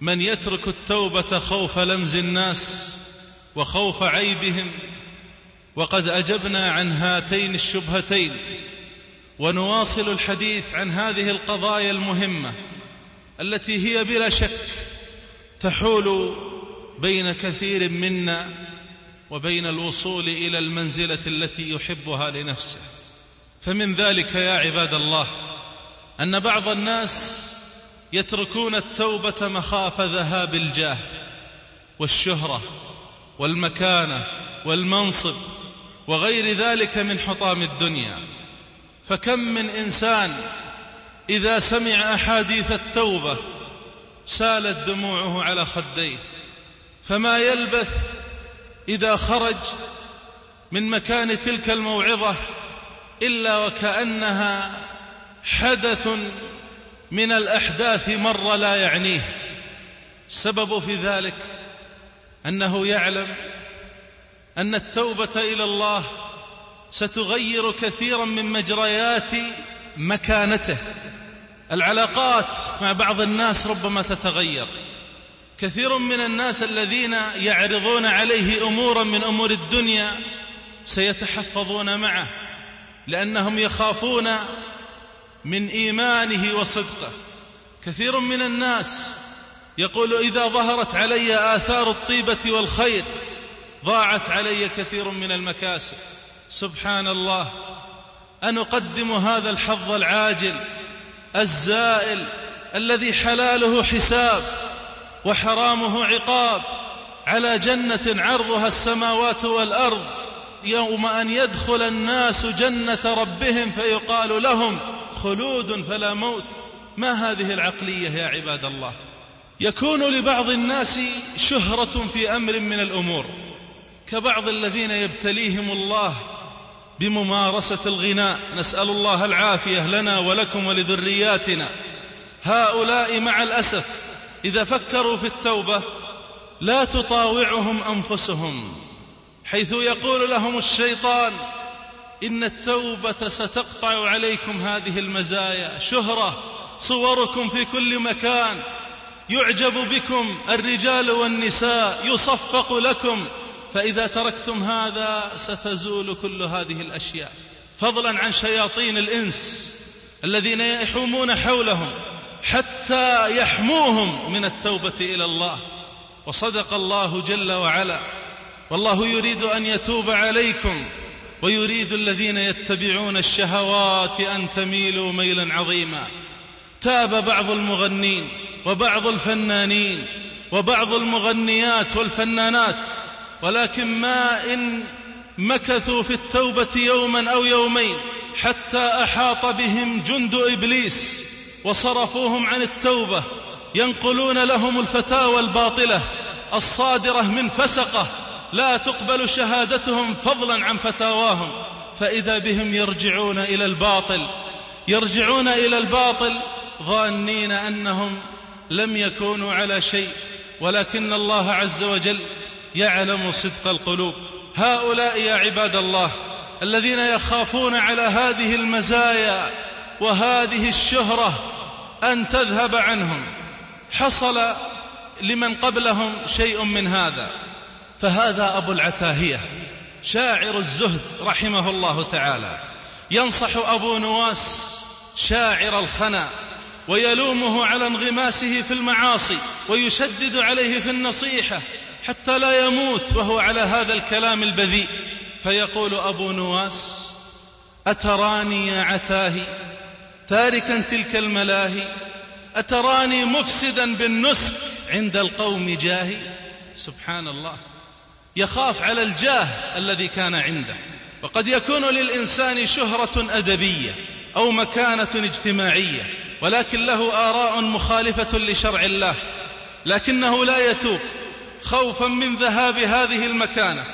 من يترك التوبة خوف لمز الناس وخوف عيبهم. وقد أجبنا عن هاتين الشبهتين. ونواصل الحديث عن هذه القضايا المهمة التي هي بلا شك تحول بين كثير منا وبين الوصول إلى المنزلة التي يحبها لنفسه. فمن ذلك يا عباد الله أن بعض الناس يتركون التوبة مخافه ذهاب الجاه والشهرة والمكانة والمنصب وغير ذلك من حطام الدنيا. فكم من إنسان إذا سمع أحاديث التوبة سالت دموعه على خديه فما يلبث إذا خرج من مكان تلك الموعظة إلا وكأنها حدث من الأحداث مر لا يعنيه. السبب في ذلك أنه يعلم أن التوبة إلى الله ستغير كثيرا من مجريات مكانته. العلاقات مع بعض الناس ربما تتغير. كثير من الناس الذين يعرضون عليه أمورا من أمور الدنيا سيتحفظون معه لأنهم يخافون من إيمانه وصدقه. كثير من الناس يقول إذا ظهرت علي آثار الطيبة والخير ضاعت علي كثير من المكاسب. سبحان الله ان اقدم هذا الحظ العاجل الزائل الذي حلاله حساب. وحرامه عقاب. على جنة عرضها السماوات والأرض. يوم أن يدخل الناس جنة ربهم فيقال لهم خلود فلا موت. ما هذه العقلية يا عباد الله؟ يكون لبعض الناس شهرة في أمر من الأمور. كبعض الذين يبتليهم الله بممارسة الغناء. نسأل الله العافية لنا ولكم ولذرياتنا. هؤلاء مع الأسف إذا فكروا في التوبة لا تطاوعهم أنفسهم حيث يقول لهم الشيطان إن التوبة ستقطع عليكم هذه المزايا شهرة صوركم في كل مكان يعجب بكم الرجال والنساء يصفق لكم فإذا تركتم هذا ستزول كل هذه الأشياء. فضلا عن شياطين الإنس الذين يحومون حولهم حتى يحموهم من التوبة إلى الله. وصدق الله جل وعلا. والله يريد أن يتوب عليكم ويريد الذين يتبعون الشهوات أن تميلوا ميلا عظيما. تاب بعض المغنين وبعض الفنانين وبعض المغنيات والفنانات ولكن ما إن مكثوا في التوبة يوما أو يومين حتى أحاط بهم جند إبليس. وصرفوهم عن التوبة ينقلون لهم الفتاوى الباطلة الصادرة من فسقة لا تقبل شهادتهم فضلا عن فتاواهم. فإذا بهم يرجعون إلى الباطل يرجعون إلى الباطل ظانين أنهم لم يكونوا على شيء ولكن الله عز وجل يعلم صدق القلوب. هؤلاء يا عباد الله الذين يخافون على هذه المزايا وهذه الشهرة أن تذهب عنهم. حصل لمن قبلهم شيء من هذا. فهذا أبو العتاهية شاعر الزهد رحمه الله تعالى. ينصح أبو نواس شاعر الخنا ويلومه على انغماسه في المعاصي ويشدد عليه في النصيحة حتى لا يموت وهو على هذا الكلام البذيء. فيقول أبو نواس أتراني يا عتاهي تاركا تلك الملاهي أتراني مفسدا بالنسك عند القوم جاهي؟ سبحان الله. يخاف على الجاه الذي كان عنده. وقد يكون للإنسان شهرة أدبية أو مكانة اجتماعية ولكن له آراء مخالفة لشرع الله. لكنه لا يتوب خوفا من ذهاب هذه المكانة.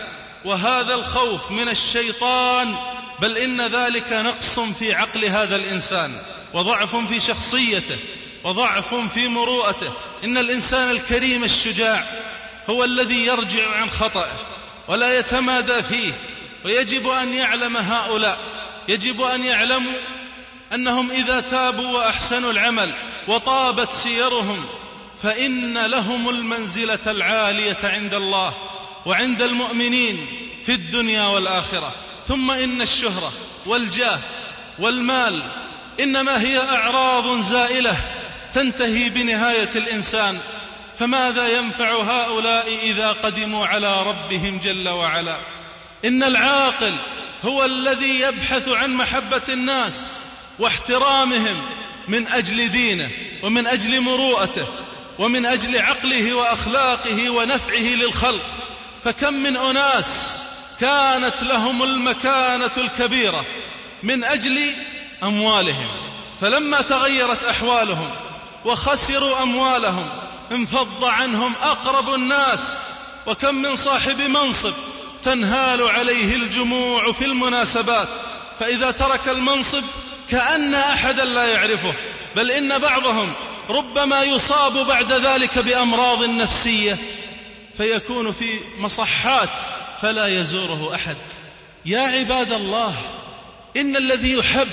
وهذا الخوف من الشيطان بل إن ذلك نقص في عقل هذا الإنسان وضعف في شخصيته وضعف في مروءته. إن الإنسان الكريم الشجاع هو الذي يرجع عن خطأه ولا يتمادى فيه. ويجب أن يعلم هؤلاء يجب أن يعلموا أنهم إذا تابوا وأحسنوا العمل وطابت سيرهم فإن لهم المنزلة العالية عند الله وعند المؤمنين في الدنيا والآخرة. ثم إن الشهرة والجاه والمال إنما هي أعراض زائلة تنتهي بنهاية الإنسان فماذا ينفع هؤلاء إذا قدموا على ربهم جل وعلا؟ إن العاقل هو الذي يبحث عن محبة الناس واحترامهم من أجل دينه ومن أجل مروءته ومن أجل عقله وأخلاقه ونفعه للخلق فكم من أناس كانت لهم المكانة الكبيرة من أجل أموالهم. فلما تغيرت أحوالهم وخسروا أموالهم انفض عنهم أقرب الناس. وكم من صاحب منصب تنهال عليه الجموع في المناسبات. فإذا ترك المنصب كأن أحدا لا يعرفه. بل إن بعضهم ربما يصاب بعد ذلك بأمراض نفسية فيكون في مصحات فلا يزوره أحد. يا عباد الله إن الذي يحب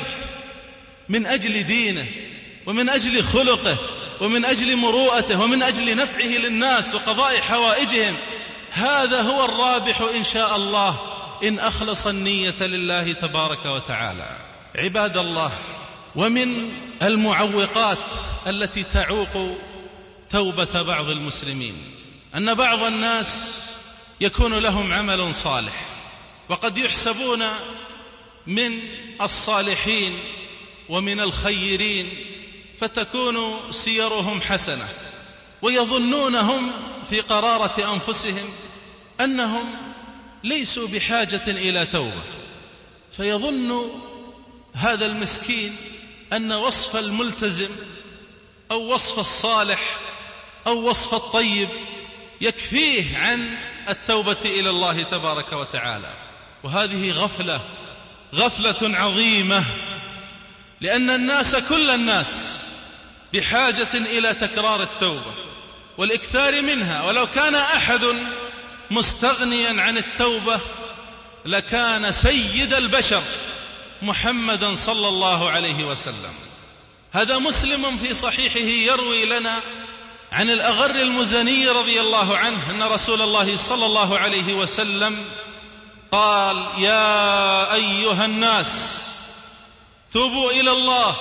من أجل دينه ومن أجل خلقه ومن أجل مروءته ومن أجل نفعه للناس وقضاء حوائجهم هذا هو الرابح إن شاء الله إن أخلص النية لله تبارك وتعالى. عباد الله ومن المعوقات التي تعوق توبة بعض المسلمين أن بعض الناس يكون لهم عمل صالح. وقد يحسبون من الصالحين ومن الخيرين فتكون سيرهم حسنة. ويظنونهم في قرارة أنفسهم أنهم ليسوا بحاجة إلى توبة. فيظن هذا المسكين أن وصف الملتزم أو وصف الصالح أو وصف الطيب يكفيه عن التوبة إلى الله تبارك وتعالى. وهذه غفلة غفلة عظيمة لأن الناس كل الناس بحاجة إلى تكرار التوبة والإكثار منها. ولو كان أحد مستغنيا عن التوبة لكان سيد البشر محمدا صلى الله عليه وسلم. هذا مسلم في صحيحه يروي لنا عن الأغر المزني رضي الله عنه أن رسول الله صلى الله عليه وسلم قال يا أيها الناس توبوا إلى الله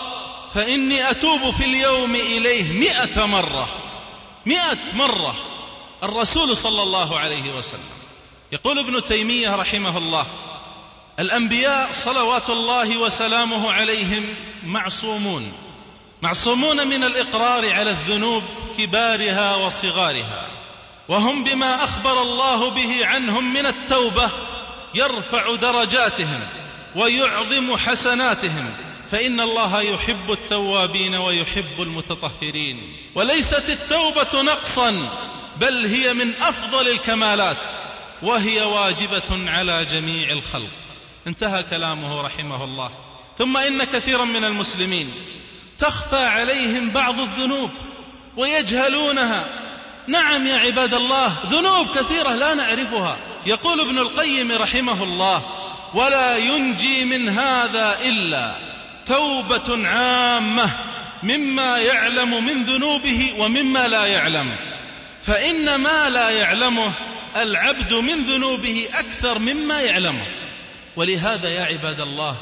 فإني أتوب في اليوم إليه مئة مرة مئة مرة. الرسول صلى الله عليه وسلم. يقول ابن تيمية رحمه الله الأنبياء صلوات الله وسلامه عليهم معصومون. معصومون من الإقرار على الذنوب كبارها وصغارها وهم بما أخبر الله به عنهم من التوبة يرفع درجاتهم ويعظم حسناتهم فإن الله يحب التوابين ويحب المتطهرين. وليست التوبة نقصا بل هي من أفضل الكمالات وهي واجبة على جميع الخلق. انتهى كلامه رحمه الله. ثم إن كثيرا من المسلمين تخفى عليهم بعض الذنوب ويجهلونها. نعم يا عباد الله ذنوب كثيرة لا نعرفها. يقول ابن القيم رحمه الله ولا ينجي من هذا إلا توبة عامة مما يعلم من ذنوبه ومما لا يعلم. فإن ما لا يعلمه العبد من ذنوبه أكثر مما يعلمه. ولهذا يا عباد الله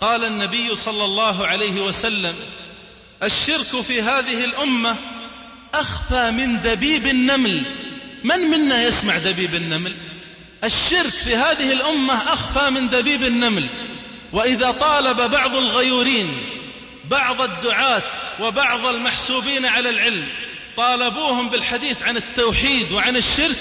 قال النبي صلى الله عليه وسلم الشرك في هذه الأمة أخفى من دبيب النمل. من منا يسمع دبيب النمل؟ الشرك في هذه الأمة أخفى من دبيب النمل. وإذا طالب بعض الغيورين بعض الدعاة وبعض المحسوبين على العلم طالبوهم بالحديث عن التوحيد وعن الشرك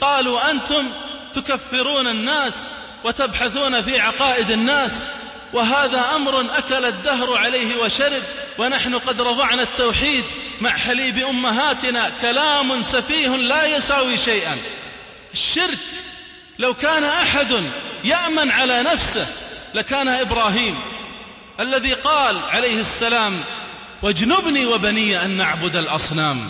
قالوا أنتم تكفرون الناس وتبحثون في عقائد الناس وهذا أمر أكل الدهر عليه وشرب ونحن قد رضعنا التوحيد مع حليب أمهاتنا كلام سفيه لا يساوي شيئا. الشرك لو كان أحد يأمن على نفسه لكان إبراهيم الذي قال عليه السلام واجنبني وبني أن نعبد الأصنام.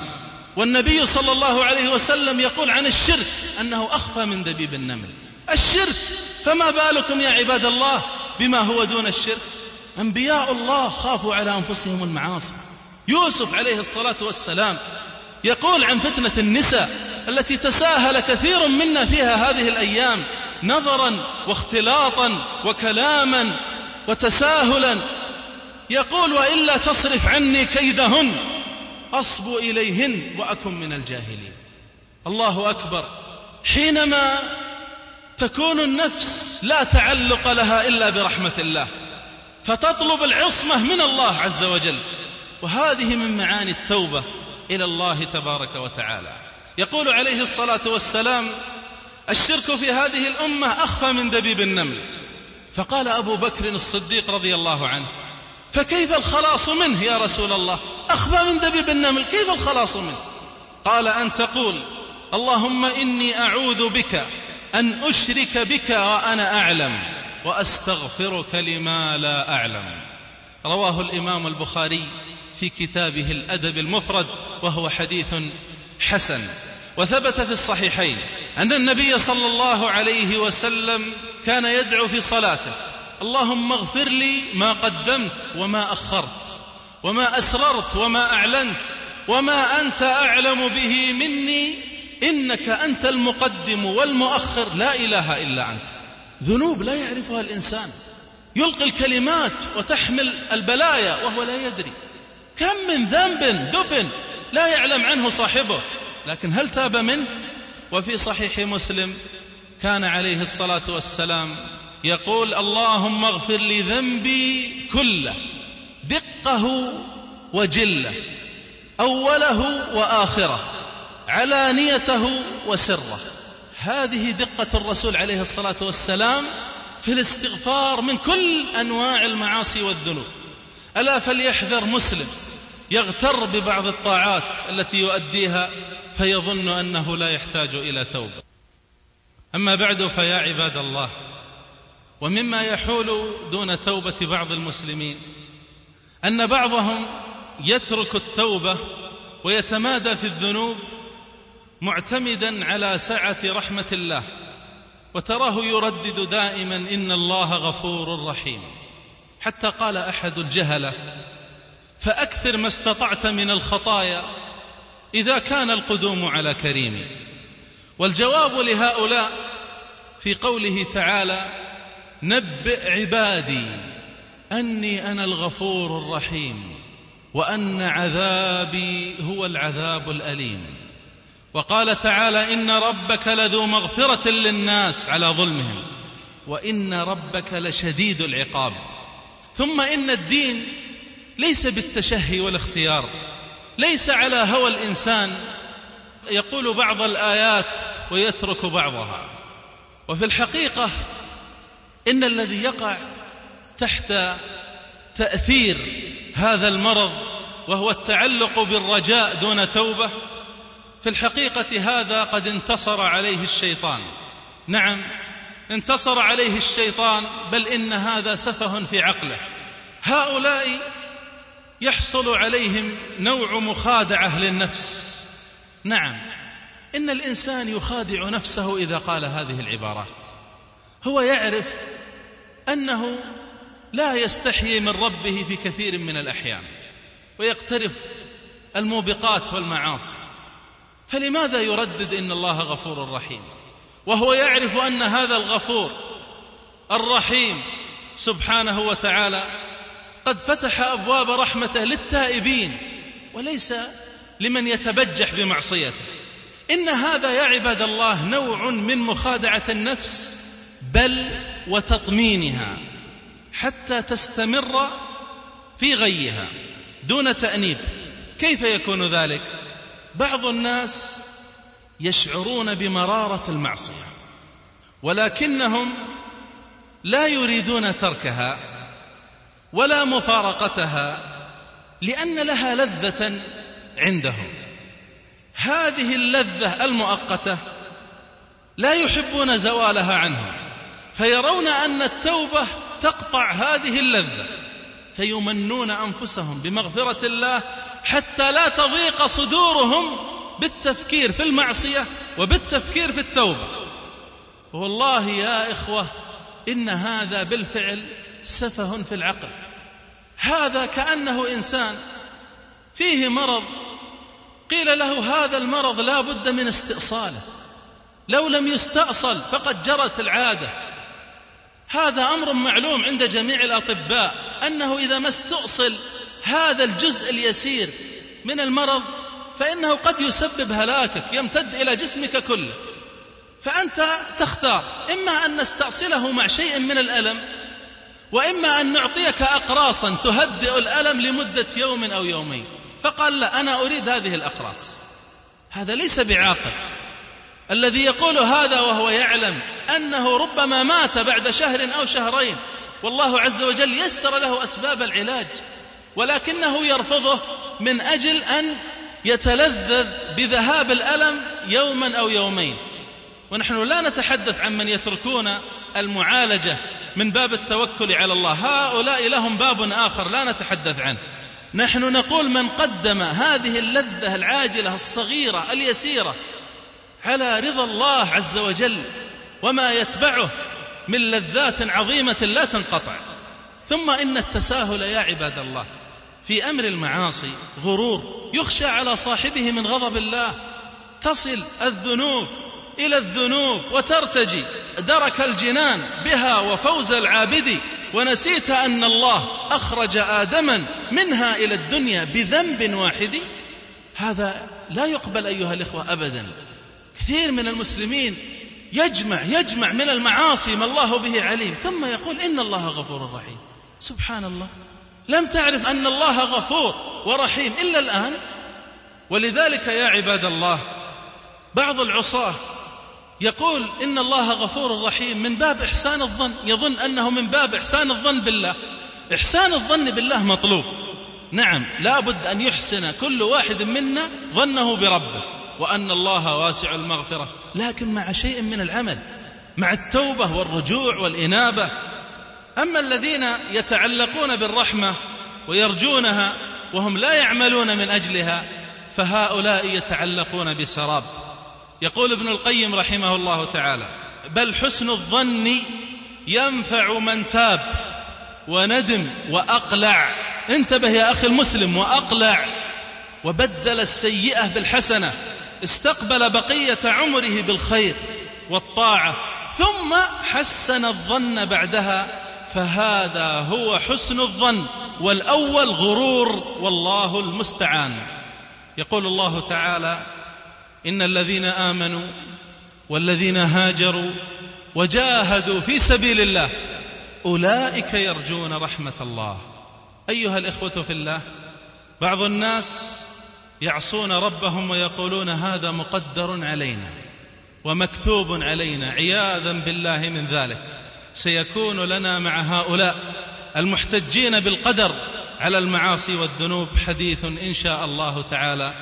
والنبي صلى الله عليه وسلم يقول عن الشرك أنه أخفى من دبيب النمل. الشرك فما بالكم يا عباد الله؟ بما هو دون الشرك. أنبياء الله خافوا على أنفسهم المعاصي. يوسف عليه الصلاة والسلام يقول عن فتنة النساء التي تساهل كثير منا فيها هذه الأيام نظرا واختلاطا وكلاما وتساهلا. يقول وإلا تصرف عني كيدهن أصب إليهن وأكن من الجاهلين. الله أكبر. حينما تكون النفس لا تعلق لها إلا برحمة الله فتطلب العصمة من الله عز وجل. وهذه من معاني التوبة إلى الله تبارك وتعالى. يقول عليه الصلاة والسلام الشرك في هذه الأمة أخفى من دبيب النمل. فقال أبو بكر الصديق رضي الله عنه فكيف الخلاص منه يا رسول الله؟ أخفى من دبيب النمل كيف الخلاص منه؟ قال أن تقول اللهم إني أعوذ بك أن أشرك بك وأنا أعلم وأستغفرك لما لا أعلم. رواه الإمام البخاري في كتابه الأدب المفرد وهو حديث حسن. وثبت في الصحيحين أن النبي صلى الله عليه وسلم كان يدعو في صلاته. اللهم اغفر لي ما قدمت وما أخرت وما أسررت وما أعلنت وما أنت أعلم به مني إنك أنت المقدم والمؤخر. لا إله إلا أنت. ذنوب لا يعرفها الإنسان. يلقي الكلمات وتحمل البلايا وهو لا يدري. كم من ذنب دفن لا يعلم عنه صاحبه. لكن هل تاب منه وفي صحيح مسلم كان عليه الصلاة والسلام يقول اللهم اغفر لي ذنبي كله دقه وجله أوله وآخره. علانيته وسره. هذه دقة الرسول عليه الصلاة والسلام في الاستغفار من كل أنواع المعاصي والذنوب. ألا فليحذر مسلم يغتر ببعض الطاعات التي يؤديها فيظن أنه لا يحتاج إلى توبة. أما بعد فيا عباد الله ومما يحول دون توبة بعض المسلمين أن بعضهم يترك التوبة ويتمادى في الذنوب معتمدا على سعة رحمة الله وتراه يردد دائما إن الله غفور رحيم. حتى قال أحد الجهلة فأكثر ما استطعت من الخطايا إذا كان القدوم على كريم والجواب لهؤلاء في قوله تعالى نبئ عبادي أني أنا الغفور الرحيم وأن عذابي هو العذاب الأليم. وقال تعالى إن ربك لذو مغفرة للناس على ظلمهم وإن ربك لشديد العقاب. ثم إن الدين ليس بالتشهي والاختيار ليس على هوى الإنسان. يقول بعض الآيات ويترك بعضها. وفي الحقيقة إن الذي يقع تحت تأثير هذا المرض وهو التعلق بالرجاء دون توبة في الحقيقة هذا قد انتصر عليه الشيطان. نعم انتصر عليه الشيطان بل إن هذا سفه في عقله. هؤلاء يحصل عليهم نوع مخادعة للنفس. نعم إن الإنسان يخادع نفسه إذا قال هذه العبارات. هو يعرف أنه لا يستحيي من ربه في كثير من الأحيان ويقترف الموبقات والمعاصي. فلماذا يردد إن الله غفور رحيم؟ وهو يعرف أن هذا الغفور الرحيم سبحانه وتعالى قد فتح أبواب رحمته للتائبين وليس لمن يتبجح بمعصيته. إن هذا يا عباد الله نوع من مخادعة النفس بل وتطمينها حتى تستمر في غيها دون تأنيب. كيف يكون ذلك؟ بعض الناس يشعرون بمرارة المعصية ولكنهم لا يريدون تركها ولا مفارقتها لأن لها لذة عندهم. هذه اللذة المؤقتة لا يحبون زوالها عنهم فيرون أن التوبة تقطع هذه اللذة فيمنون أنفسهم بمغفرة الله حتى لا تضيق صدورهم بالتفكير في المعصية وبالتفكير في التوبة. والله يا إخوة إن هذا بالفعل سفه في العقل. هذا كأنه إنسان فيه مرض. قيل له هذا المرض لا بد من استئصاله. لو لم يستأصل فقد جرت العادة. هذا أمر معلوم عند جميع الأطباء أنه إذا ما استؤصل هذا الجزء اليسير من المرض فإنه قد يسبب هلاكك يمتد إلى جسمك كله. فأنت تختار إما أن نستأصله مع شيء من الألم وإما أن نعطيك أقراصا تهدئ الألم لمدة يوم أو يومين. فقال لا أنا أريد هذه الأقراص. هذا ليس بعاقل. الذي يقول هذا وهو يعلم أنه ربما مات بعد شهر أو شهرين والله عز وجل يسر له أسباب العلاج. ولكنه يرفضه من أجل أن يتلذذ بذهاب الألم يوما أو يومين. ونحن لا نتحدث عن من يتركون المعالجة من باب التوكل على الله. هؤلاء لهم باب آخر لا نتحدث عنه. نحن نقول من قدم هذه اللذة العاجلة الصغيرة اليسيرة على رضا الله عز وجل وما يتبعه من لذات عظيمة لا تنقطع. ثم إن التساهل يا عباد الله. في أمر المعاصي غرور يخشى على صاحبه من غضب الله. تصل الذنوب إلى الذنوب وترتجي. درك الجنان بها وفوز العابد. ونسيت أن الله أخرج آدما منها إلى الدنيا بذنب واحد. هذا لا يقبل أيها الإخوة أبدا. كثير من المسلمين يجمع يجمع من المعاصي ما الله به عليم. ثم يقول إن الله غفور رحيم. سبحان الله. لم تعرف أن الله غفور ورحيم إلا الآن. ولذلك يا عباد الله بعض العصاة يقول إن الله غفور رحيم من باب إحسان الظن يظن أنه من باب إحسان الظن بالله. إحسان الظن بالله مطلوب. نعم لا بد أن يحسن كل واحد منا ظنه بربه وأن الله واسع المغفرة. لكن مع شيء من العمل مع التوبة والرجوع والإنابة أما الذين يتعلقون بالرحمة ويرجونها وهم لا يعملون من أجلها فهؤلاء يتعلقون بسراب. يقول ابن القيم رحمه الله تعالى بل حسن الظن ينفع من تاب وندم وأقلع. انتبه يا أخي المسلم وأقلع. وبدل السيئة بالحسنة استقبل بقية عمره بالخير والطاعة. ثم حسن الظن بعدها فهذا هو حسن الظن والأول غرور والله المستعان. يقول الله تعالى إن الذين آمنوا والذين هاجروا وجاهدوا في سبيل الله أولئك يرجون رحمة الله. أيها الإخوة في الله بعض الناس يعصون ربهم ويقولون هذا مقدر علينا ومكتوب علينا عياذا بالله من ذلك. سيكون لنا مع هؤلاء المحتجين بالقدر على المعاصي والذنوب حديث إن شاء الله تعالى.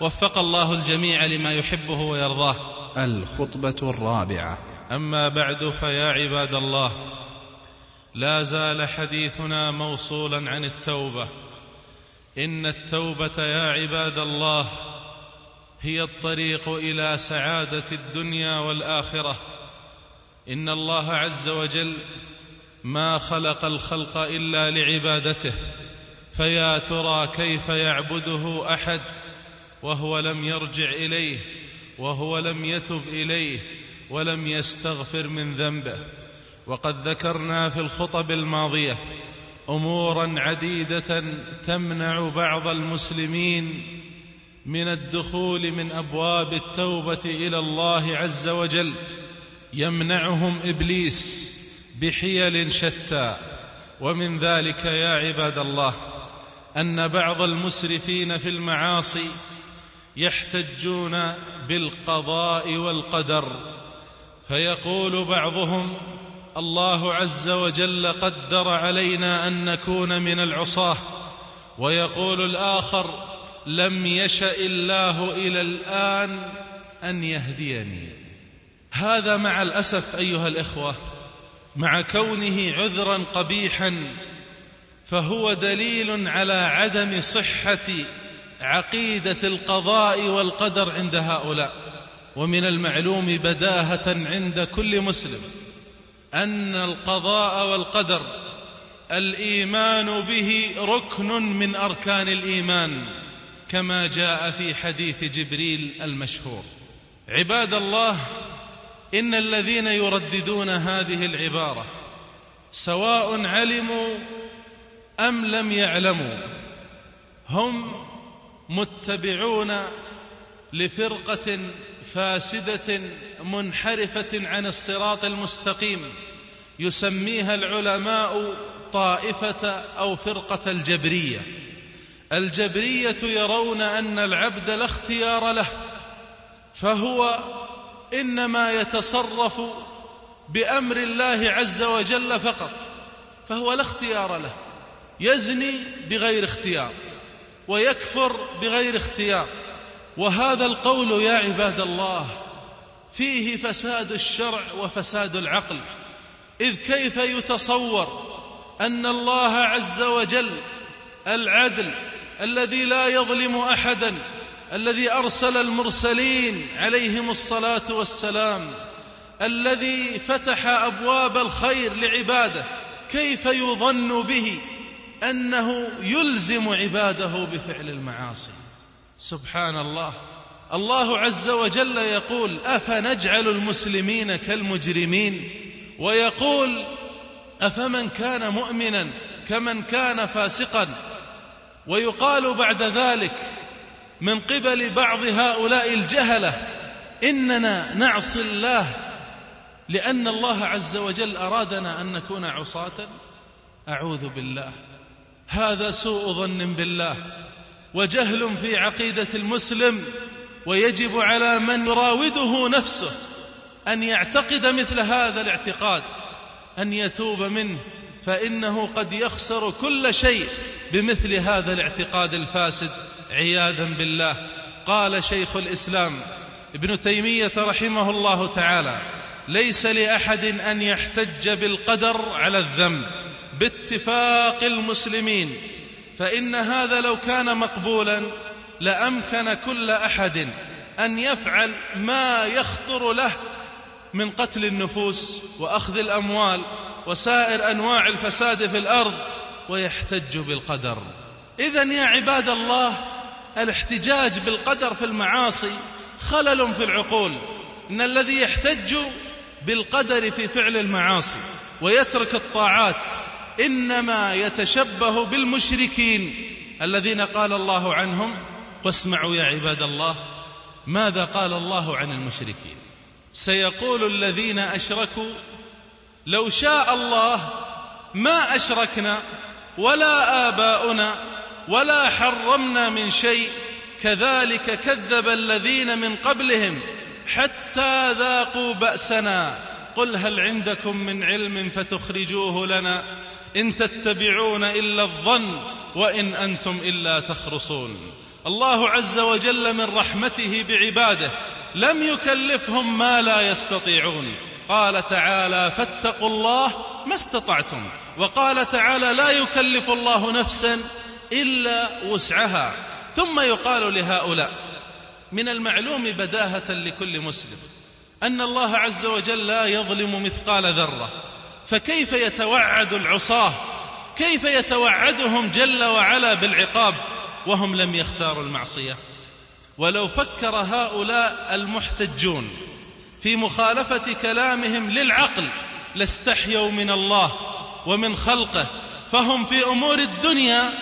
وفق الله الجميع لما يحبه ويرضاه. الخطبة الرابعة. أما بعد فيا عباد الله لا زال حديثنا موصولا عن التوبة. إن التوبة يا عباد الله هي الطريق إلى سعادة الدنيا والآخرة. إن الله عز وجل ما خلق الخلق إلا لعبادته فيا ترى كيف يعبده أحد وهو لم يرجع إليه وهو لم يتب إليه ولم يستغفر من ذنبه. وقد ذكرنا في الخطب الماضية أمورا عديدة تمنع بعض المسلمين من الدخول من أبواب التوبة إلى الله عز وجل. يمنعهم إبليس بحيل شتى. ومن ذلك يا عباد الله أن بعض المسرفين في المعاصي يحتجون بالقضاء والقدر. فيقول بعضهم الله عز وجل قدر علينا أن نكون من العصاة. ويقول الآخر لم يشأ الله إلى الآن أن يهديني. هذا مع الأسف أيها الإخوة مع كونه عذرا قبيحا فهو دليل على عدم صحة عقيدة القضاء والقدر عند هؤلاء. ومن المعلوم بداهة عند كل مسلم أن القضاء والقدر الإيمان به ركن من أركان الإيمان كما جاء في حديث جبريل المشهور. عباد الله إن الذين يرددون هذه العبارة سواء علموا أم لم يعلموا هم متبعون لفرقة فاسدة منحرفة عن الصراط المستقيم يسميها العلماء طائفة أو فرقة الجبرية. الجبرية يرون أن العبد لا اختيار له فهو إنما يتصرف بأمر الله عز وجل فقط فهو لا اختيار له يزني بغير اختيار ويكفر بغير اختيار وهذا القول يا عباد الله فيه فساد الشرع وفساد العقل إذ كيف يتصور أن الله عز وجل العدل الذي لا يظلم احدا الذي أرسل المرسلين عليهم الصلاة والسلام الذي فتح أبواب الخير لعباده كيف يظن به أنه يلزم عباده بفعل المعاصي؟ سبحان الله. الله عز وجل يقول أفنجعل المسلمين كالمجرمين؟ ويقول أفمن كان مؤمنا كمن كان فاسقا؟ ويقال بعد ذلك من قبل بعض هؤلاء الجهلة إننا نعصي الله لأن الله عز وجل أرادنا أن نكون عصاة. أعوذ بالله. هذا سوء ظن بالله وجهل في عقيدة المسلم ويجب على من يراوده نفسه أن يعتقد مثل هذا الاعتقاد أن يتوب منه فإنه قد يخسر كل شيء. بمثل هذا الاعتقاد الفاسد عياذا بالله. قال شيخ الإسلام ابن تيمية رحمه الله تعالى ليس لأحد أن يحتج بالقدر على الذنب باتفاق المسلمين. فإن هذا لو كان مقبولا لأمكن كل أحد أن يفعل ما يخطر له من قتل النفوس وأخذ الأموال وسائر أنواع الفساد في الأرض ويحتج بالقدر. اذا يا عباد الله الاحتجاج بالقدر في المعاصي خلل في العقول. إن الذي يحتج بالقدر في فعل المعاصي ويترك الطاعات إنما يتشبه بالمشركين. الذين قال الله عنهم واسمعوا يا عباد الله ماذا قال الله عن المشركين؟ سيقول الذين أشركوا لو شاء الله ما أشركنا ولا آباؤنا ولا حرمنا من شيء كذلك كذب الذين من قبلهم حتى ذاقوا بأسنا. قل هل عندكم من علم فتخرجوه لنا؟ إن تتبعون إلا الظن وإن أنتم إلا تخرصون. الله عز وجل من رحمته بعباده لم يكلفهم ما لا يستطيعون. قال تعالى فاتقوا الله ما استطعتم. وقال تعالى لا يكلف الله نفسا إلا وسعها. ثم يقال لهؤلاء من المعلوم بداهة لكل مسلم أن الله عز وجل لا يظلم مثقال ذرة. فكيف يتوعد العصاة؟ كيف يتوعدهم جل وعلا بالعقاب؟ وهم لم يختاروا المعصية. ولو فكر هؤلاء المحتجون في مخالفة كلامهم للعقل لاستحيوا من الله. ومن خلقه فهم في أمور الدنيا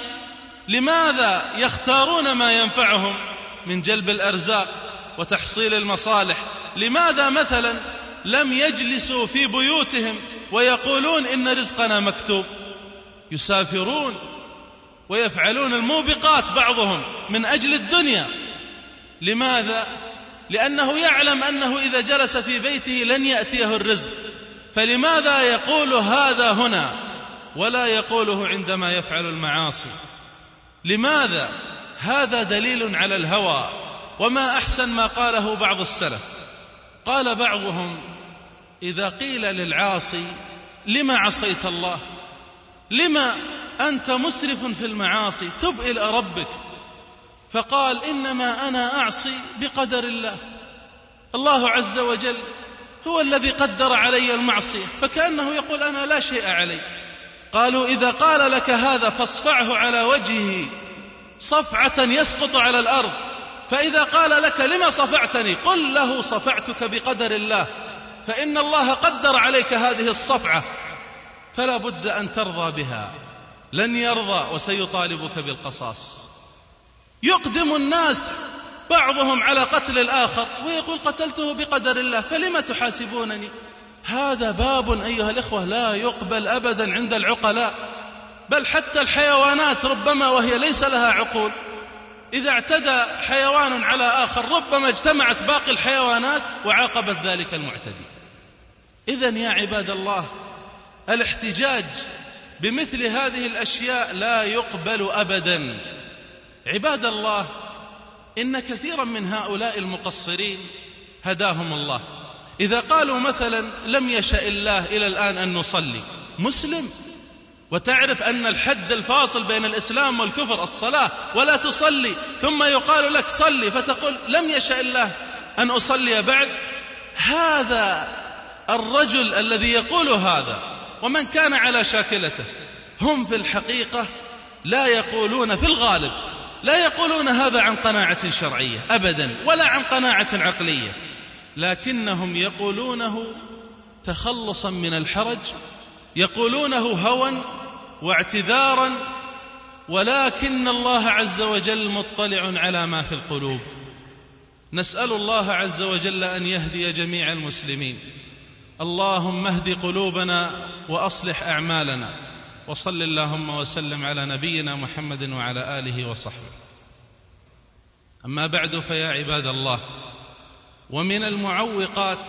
لماذا يختارون ما ينفعهم؟ من جلب الأرزاق وتحصيل المصالح. لماذا مثلا لم يجلسوا في بيوتهم ويقولون إن رزقنا مكتوب؟ يسافرون ويفعلون الموبقات بعضهم من أجل الدنيا. لماذا؟ لأنه يعلم أنه إذا جلس في بيته لن يأتيه الرزق. فلماذا يقول هذا هنا ولا يقوله عندما يفعل المعاصي؟ لماذا هذا دليل على الهوى وما أحسن ما قاله بعض السلف؟ قال بعضهم إذا قيل للعاصي لما عصيت الله؟ لما أنت مسرف في المعاصي؟ تب إلى ربك. فقال إنما أنا أعصي بقدر الله. الله عز وجل هو الذي قدر علي المعصية فكأنه يقول أنا لا شيء علي. قالوا إذا قال لك هذا فاصفعه على وجهه صفعة يسقط على الأرض. فإذا قال لك لما صفعتني؟ قل له صفعتك بقدر الله. فإن الله قدر عليك هذه الصفعة فلا بد أن ترضى بها. لن يرضى وسيطالبك بالقصاص. يقدم الناس بعضهم على قتل الآخر ويقول قتلته بقدر الله فلم تحاسبونني؟ هذا باب أيها الإخوة لا يقبل ابدا عند العقلاء بل حتى الحيوانات ربما وهي ليس لها عقول. إذا اعتدى حيوان على آخر ربما اجتمعت باقي الحيوانات وعاقبت ذلك المعتدي. اذا يا عباد الله الاحتجاج بمثل هذه الأشياء لا يقبل ابدا. عباد الله إن كثيرا من هؤلاء المقصرين هداهم الله. إذا قالوا مثلا لم يشأ الله إلى الآن أن نصلي مسلم. وتعرف أن الحد الفاصل بين الإسلام والكفر الصلاة ولا تصلي. ثم يقال لك صلي فتقول لم يشأ الله أن أصلي بعد. هذا الرجل الذي يقول هذا ومن كان على شاكلته هم في الحقيقة لا يقولون في الغالب. لا يقولون هذا عن قناعة شرعية ابدا ولا عن قناعة عقلية. لكنهم يقولونه تخلصا من الحرج يقولونه هوى واعتذارا ولكن الله عز وجل مطلع على ما في القلوب. نسأل الله عز وجل أن يهدي جميع المسلمين. اللهم اهد قلوبنا وأصلح أعمالنا. وصل اللهم وسلم على نبينا محمد وعلى آله وصحبه. أما بعد فيا عباد الله ومن المعوقات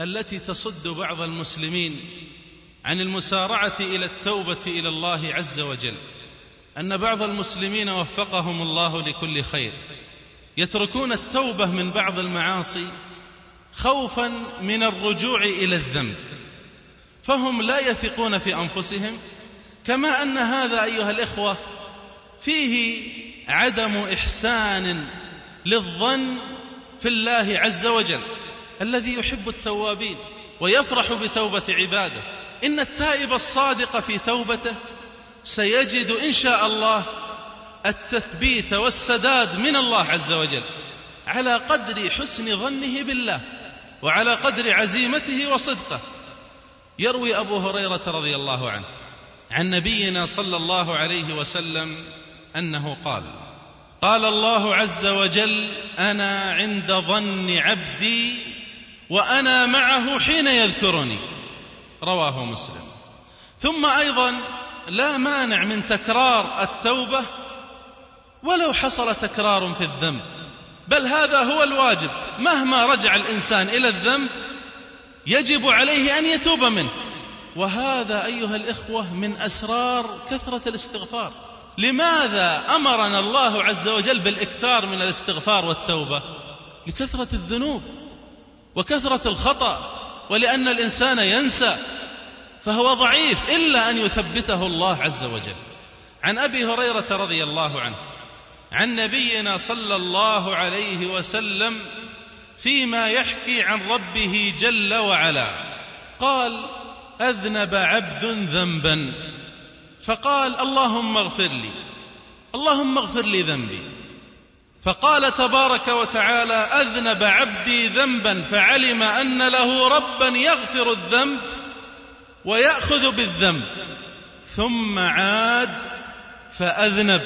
التي تصد بعض المسلمين عن المسارعة إلى التوبة إلى الله عز وجل أن بعض المسلمين وفقهم الله لكل خير. يتركون التوبة من بعض المعاصي خوفا من الرجوع إلى الذنب فهم لا يثقون في أنفسهم كما أن هذا أيها الإخوة فيه عدم إحسان للظن في الله عز وجل الذي يحب التوابين ويفرح بتوبة عباده. إن التائب الصادق في توبته سيجد إن شاء الله التثبيت والسداد من الله عز وجل على قدر حسن ظنه بالله وعلى قدر عزيمته وصدقه. يروي أبو هريرة رضي الله عنه. عن نبينا صلى الله عليه وسلم أنه قال قال الله عز وجل أنا عند ظن عبدي وأنا معه حين يذكرني. رواه مسلم. ثم أيضا لا مانع من تكرار التوبة ولو حصل تكرار في الذنب بل هذا هو الواجب. مهما رجع الإنسان إلى الذنب يجب عليه أن يتوب منه. وهذا أيها الإخوة من أسرار كثرة الاستغفار. لماذا أمرنا الله عز وجل بالإكثار من الاستغفار والتوبة؟ لكثرة الذنوب وكثرة الخطأ ولأن الإنسان ينسى فهو ضعيف إلا أن يثبته الله عز وجل. عن أبي هريرة رضي الله عنه عن نبينا صلى الله عليه وسلم فيما يحكي عن ربه جل وعلا. قال أذنب عبد ذنبا. فقال اللهم اغفر لي. اللهم اغفر لي ذنبي. فقال تبارك وتعالى أذنب عبدي ذنبا فعلم أن له ربا يغفر الذنب ويأخذ بالذنب. ثم عاد فأذنب.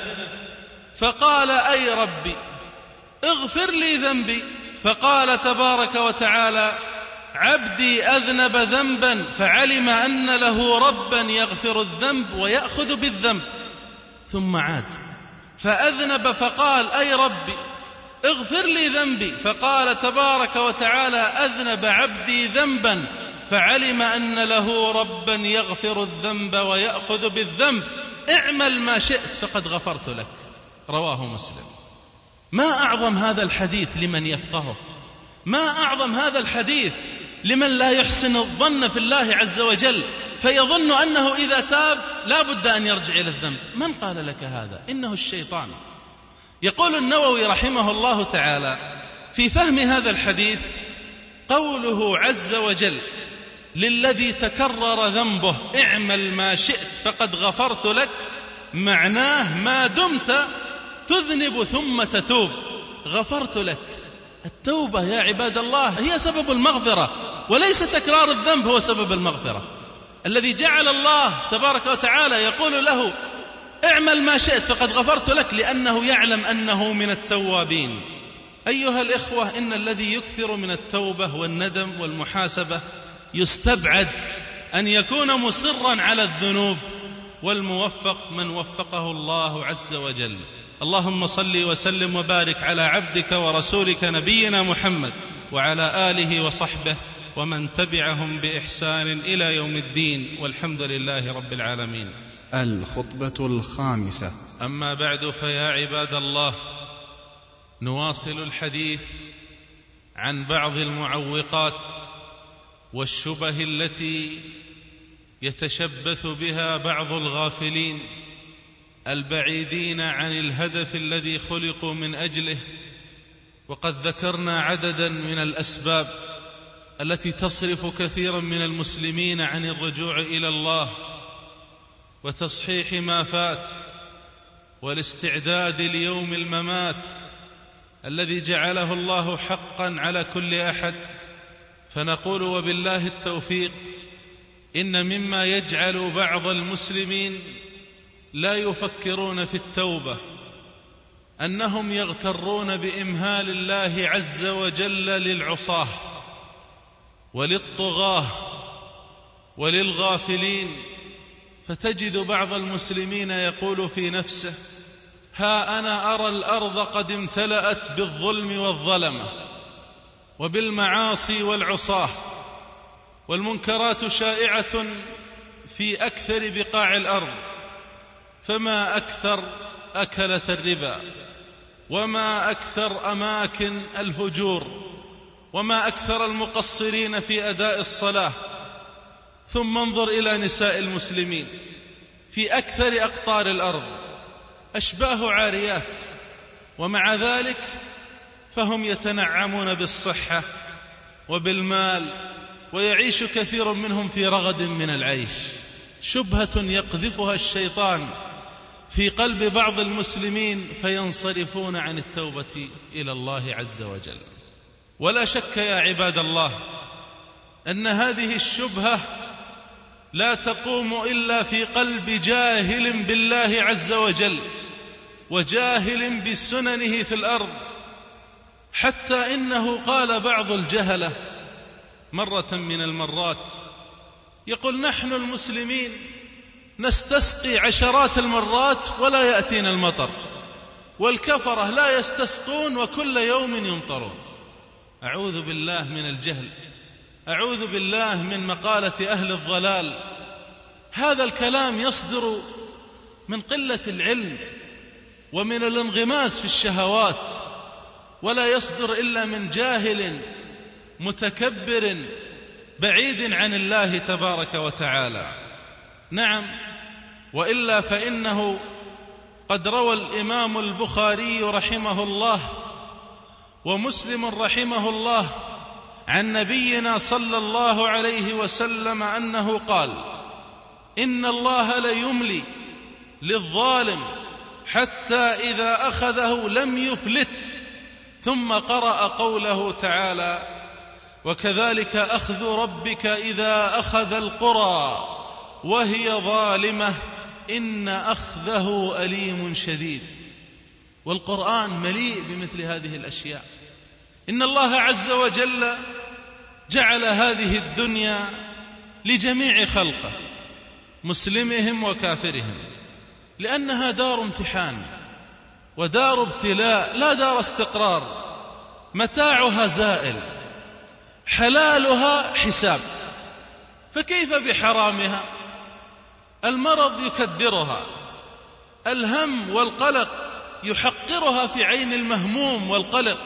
فقال أي ربي اغفر لي ذنبي. فقال تبارك وتعالى عبدي أذنب ذنبا فعلم أن له ربا يغفر الذنب ويأخذ بالذنب. ثم عاد فأذنب فقال أي ربي اغفر لي ذنبي. فقال تبارك وتعالى أذنب عبدي ذنبا فعلم أن له ربا يغفر الذنب ويأخذ بالذنب. اعمل ما شئت فقد غفرت لك. رواه مسلم. ما أعظم هذا الحديث لمن يفقهه؟ ما أعظم هذا الحديث لمن لا يحسن الظن في الله عز وجل فيظن أنه إذا تاب لا بد أن يرجع إلى الذنب. من قال لك هذا؟ إنه الشيطان. يقول النووي رحمه الله تعالى في فهم هذا الحديث قوله عز وجل للذي تكرر ذنبه اعمل ما شئت فقد غفرت لك معناه ما دمت تذنب ثم تتوب غفرت لك. التوبة يا عباد الله هي سبب المغفرة وليس تكرار الذنب هو سبب المغفرة. الذي جعل الله تبارك وتعالى يقول له اعمل ما شئت فقد غفرت لك لأنه يعلم أنه من التوابين. أيها الإخوة إن الذي يكثر من التوبة والندم والمحاسبة يستبعد أن يكون مصرا على الذنوب والموفق من وفقه الله عز وجل. اللهم صل وسلم وبارك على عبدك ورسولك نبينا محمد وعلى آله وصحبه ومن تبعهم بإحسان إلى يوم الدين والحمد لله رب العالمين. الخطبة الخامسة. أما بعد فيا عباد الله نواصل الحديث عن بعض المعوقات والشبه التي يتشبث بها بعض الغافلين. البعيدين عن الهدف الذي خلقوا من أجله وقد ذكرنا عددا من الأسباب التي تصرف كثيرا من المسلمين عن الرجوع إلى الله وتصحيح ما فات والاستعداد ليوم الممات الذي جعله الله حقا على كل أحد. فنقول وبالله التوفيق إن مما يجعل بعض المسلمين لا يفكرون في التوبة أنهم يغترون بإمهال الله عز وجل للعصاة وللطغاة وللغافلين. فتجد بعض المسلمين يقول في نفسه ها أنا أرى الأرض قد امتلأت بالظلم والظلمة وبالمعاصي والعصاة والمنكرات شائعة في أكثر بقاع الأرض. فما أكثر أكلة الربا وما أكثر أماكن الفجور وما أكثر المقصرين في أداء الصلاة. ثم انظر إلى نساء المسلمين في أكثر أقطار الأرض أشباه عاريات ومع ذلك فهم يتنعمون بالصحة وبالمال ويعيش كثير منهم في رغد من العيش. شبهة يقذفها الشيطان في قلب بعض المسلمين فينصرفون عن التوبة إلى الله عز وجل. ولا شك يا عباد الله أن هذه الشبهة لا تقوم إلا في قلب جاهل بالله عز وجل وجاهل بسننه في الأرض. حتى إنه قال بعض الجهلة مرة من المرات يقول نحن المسلمين نستسقي عشرات المرات ولا يأتينا المطر. والكفرة لا يستسقون وكل يوم يمطرون. أعوذ بالله من الجهل. أعوذ بالله من مقالة أهل الضلال. هذا الكلام يصدر من قلة العلم ومن الانغماس في الشهوات ولا يصدر إلا من جاهل متكبر بعيد عن الله تبارك وتعالى. نعم وإلا فإنه قد روى الإمام البخاري رحمه الله ومسلم رحمه الله عن نبينا صلى الله عليه وسلم أنه قال إن الله ليملي للظالم حتى إذا أخذه لم يفلته ثم قرأ قوله تعالى وكذلك أخذ ربك إذا أخذ القرى وهي ظالمة. إن أخذه أليم شديد. والقرآن مليء بمثل هذه الأشياء. إن الله عز وجل جعل هذه الدنيا لجميع خلقه مسلمهم وكافرهم لأنها دار امتحان ودار ابتلاء لا دار استقرار متاعها زائل حلالها حساب. فكيف بحرامها؟ المرض يكدرها الهم والقلق يحقرها في عين المهموم والقلق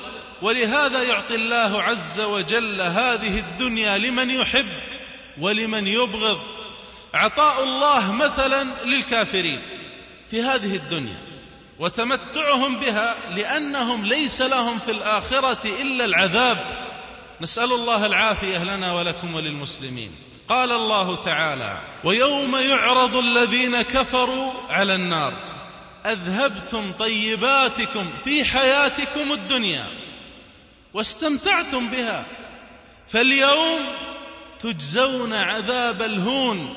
ولهذا يعطي الله عز وجل هذه الدنيا لمن يحب ولمن يبغض. عطاء الله مثلا للكافرين في هذه الدنيا وتمتعهم بها لأنهم ليس لهم في الآخرة إلا العذاب. نسأل الله العافية لنا ولكم وللمسلمين. قال الله تعالى ويوم يعرض الذين كفروا على النار أذهبتم طيباتكم في حياتكم الدنيا واستمتعتم بها فاليوم تجزون عذاب الهون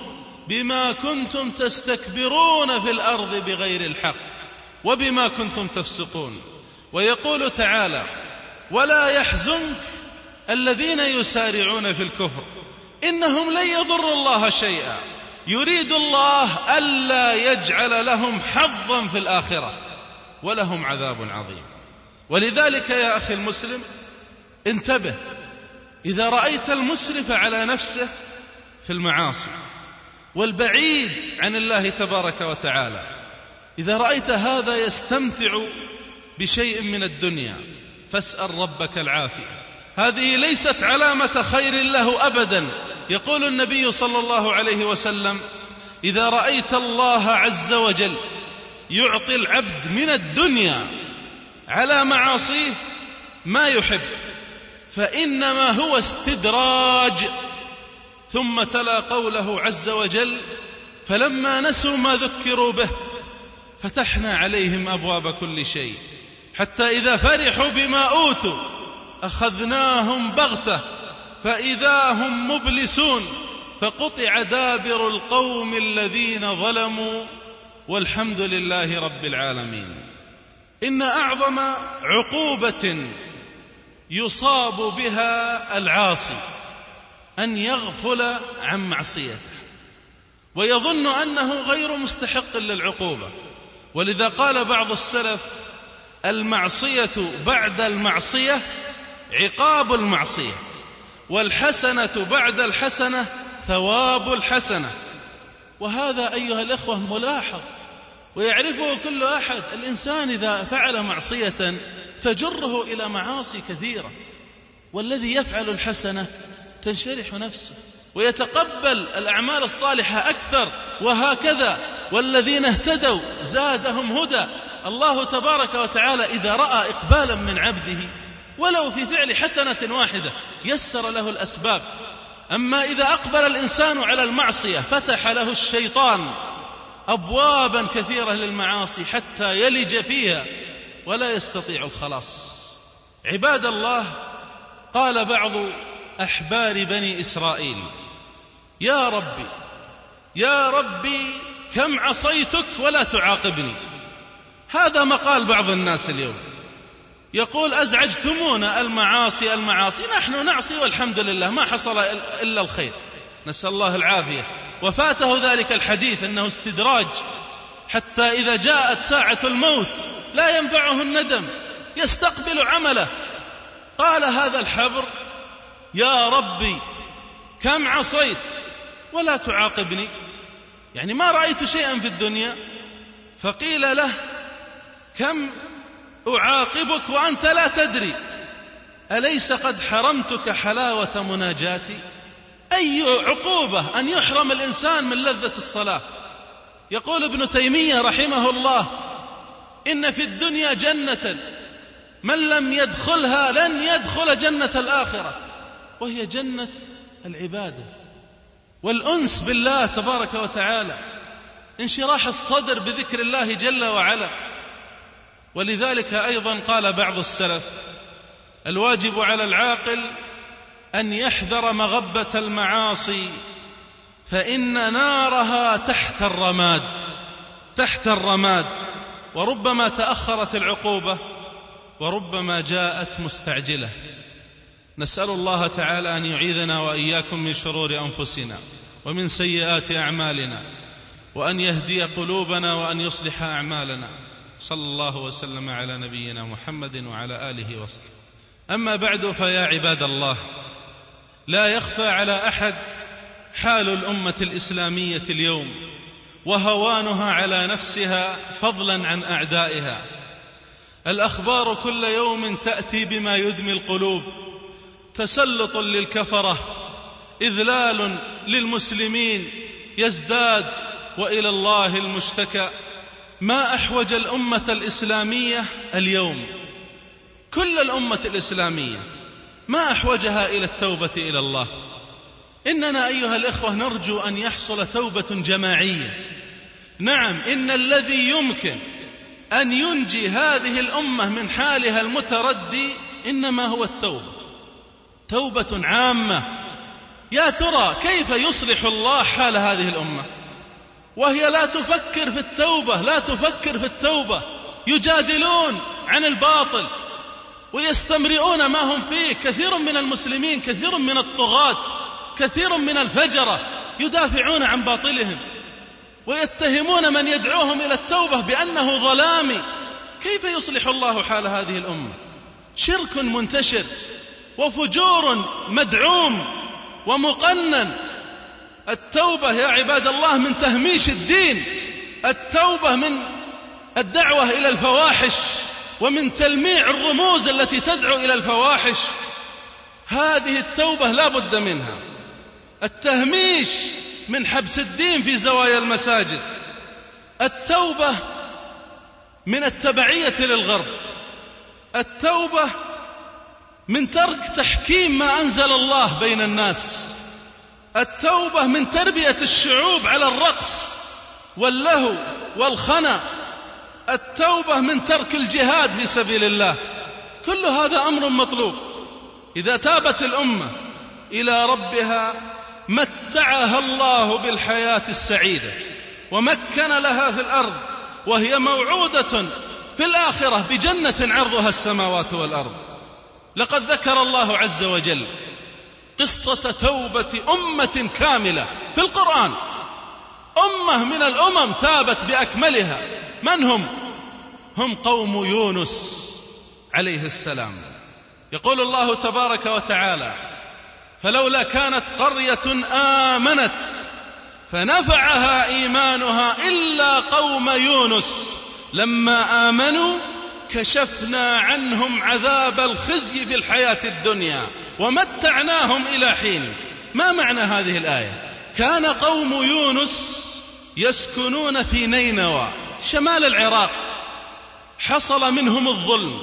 بما كنتم تستكبرون في الأرض بغير الحق وبما كنتم تفسقون. ويقول تعالى ولا يحزنك الذين يسارعون في الكفر. إنهم لن يضروا الله شيئا. يريد الله ألا يجعل لهم حظا في الآخرة ولهم عذاب عظيم. ولذلك يا أخي المسلم انتبه إذا رأيت المسرف على نفسه في المعاصي والبعيد عن الله تبارك وتعالى إذا رأيت هذا يستمتع بشيء من الدنيا فاسأل ربك العافية. هذه ليست علامة خير له ابدا. يقول النبي صلى الله عليه وسلم إذا رأيت الله عز وجل يعطي العبد من الدنيا على معاصيه ما يحب فإنما هو استدراج. ثم تلا قوله عز وجل فلما نسوا ما ذكروا به فتحنا عليهم أبواب كل شيء حتى إذا فرحوا بما أوتوا أخذناهم بغتة فإذا هم مبلسون فقطع دابر القوم الذين ظلموا والحمد لله رب العالمين. إن أعظم عقوبة يصاب بها العاصي أن يغفل عن معصيته ويظن أنه غير مستحق للعقوبة. ولذا قال بعض السلف المعصية بعد المعصية عقاب المعصية. والحسنة بعد الحسنة ثواب الحسنة. وهذا أيها الإخوة ملاحظ ويعرفه كل أحد الإنسان إذا فعل معصية تجره إلى معاصي كثيرة. والذي يفعل الحسنة تنشرح نفسه ويتقبل الأعمال الصالحة أكثر وهكذا. والذين اهتدوا زادهم هدى. الله تبارك وتعالى إذا رأى إقبالا من عبده ولو في فعل حسنة واحدة يسر له الأسباب. أما إذا أقبل الإنسان على المعصية فتح له الشيطان ابوابا كثيرة للمعاصي حتى يلج فيها ولا يستطيع الخلاص. عباد الله قال بعض أحبار بني إسرائيل يا ربي يا ربي كم عصيتك ولا تعاقبني؟ هذا مقال بعض الناس اليوم. يقول أزعجتمونا المعاصي المعاصي. نحن نعصي والحمد لله ما حصل إلا الخير. نسأل الله العافية. وفاته ذلك الحديث أنه استدراج. حتى إذا جاءت ساعة الموت لا ينفعه الندم. يستقبل عمله. قال هذا الحبر يا ربي كم عصيت؟ ولا تعاقبني. يعني ما رأيت شيئا في الدنيا. فقيل له كم أعاقبك وأنت لا تدري. أليس قد حرمتك حلاوة مناجاتي؟ أي عقوبة أن يحرم الإنسان من لذة الصلاة؟ يقول ابن تيمية رحمه الله إن في الدنيا جنة من لم يدخلها لن يدخل جنة الآخرة. وهي جنة العبادة والأنس بالله تبارك وتعالى. انشراح الصدر بذكر الله جل وعلا. ولذلك أيضا قال بعض السلف الواجب على العاقل أن يحذر مغبة المعاصي فإن نارها تحت الرماد تحت الرماد وربما تأخرت العقوبة وربما جاءت مستعجلة. نسأل الله تعالى أن يعيذنا وإياكم من شرور أنفسنا ومن سيئات أعمالنا وأن يهدي قلوبنا وأن يصلح أعمالنا. صلى الله وسلم على نبينا محمد وعلى آله وصحبه. أما بعد فيا عباد الله لا يخفى على أحد حال الأمة الإسلامية اليوم وهوانها على نفسها فضلا عن أعدائها. الأخبار كل يوم تأتي بما يدمي القلوب تسلط للكفرة إذلال للمسلمين يزداد وإلى الله المشتكى. ما أحوج الأمة الإسلامية اليوم. كل الأمة الإسلامية ما أحوجها إلى التوبة إلى الله. إننا أيها الإخوة نرجو أن يحصل توبة جماعية. نعم إن الذي يمكن أن ينجي هذه الأمة من حالها المتردي إنما هو التوبة. توبة عامة. يا ترى كيف يصلح الله حال هذه الأمة؟ وهي لا تفكر في التوبة لا تفكر في التوبة. يجادلون عن الباطل ويستمرئون ما هم فيه. كثير من المسلمين كثير من الطغاة كثير من الفجرة يدافعون عن باطلهم ويتهمون من يدعوهم إلى التوبة بأنه ظلامي. كيف يصلح الله حال هذه الأمة؟ شرك منتشر وفجور مدعوم ومقنن. التوبة يا عباد الله من تهميش الدين التوبة من الدعوة إلى الفواحش ومن تلميع الرموز التي تدعو إلى الفواحش. هذه التوبة لا بد منها. التهميش من حبس الدين في زوايا المساجد. التوبة من التبعية للغرب. التوبة من ترك تحكيم ما أنزل الله بين الناس. التوبة من تربية الشعوب على الرقص واللهو والخنا. التوبة من ترك الجهاد في سبيل الله. كل هذا أمر مطلوب. إذا تابت الأمة إلى ربها متعها الله بالحياة السعيدة ومكن لها في الأرض وهي موعودة في الآخرة بجنة عرضها السماوات والأرض. لقد ذكر الله عز وجل قصة توبة أمة كاملة في القرآن. أمة من الأمم تابت بأكملها. من هم؟ هم قوم يونس عليه السلام. يقول الله تبارك وتعالى فلولا كانت قرية آمنت فنفعها إيمانها إلا قوم يونس. لما آمنوا كشفنا عنهم عذاب الخزي في الحياة الدنيا ومتعناهم إلى حين. ما معنى هذه الآية؟ كان قوم يونس يسكنون في نينوى شمال العراق. حصل منهم الظلم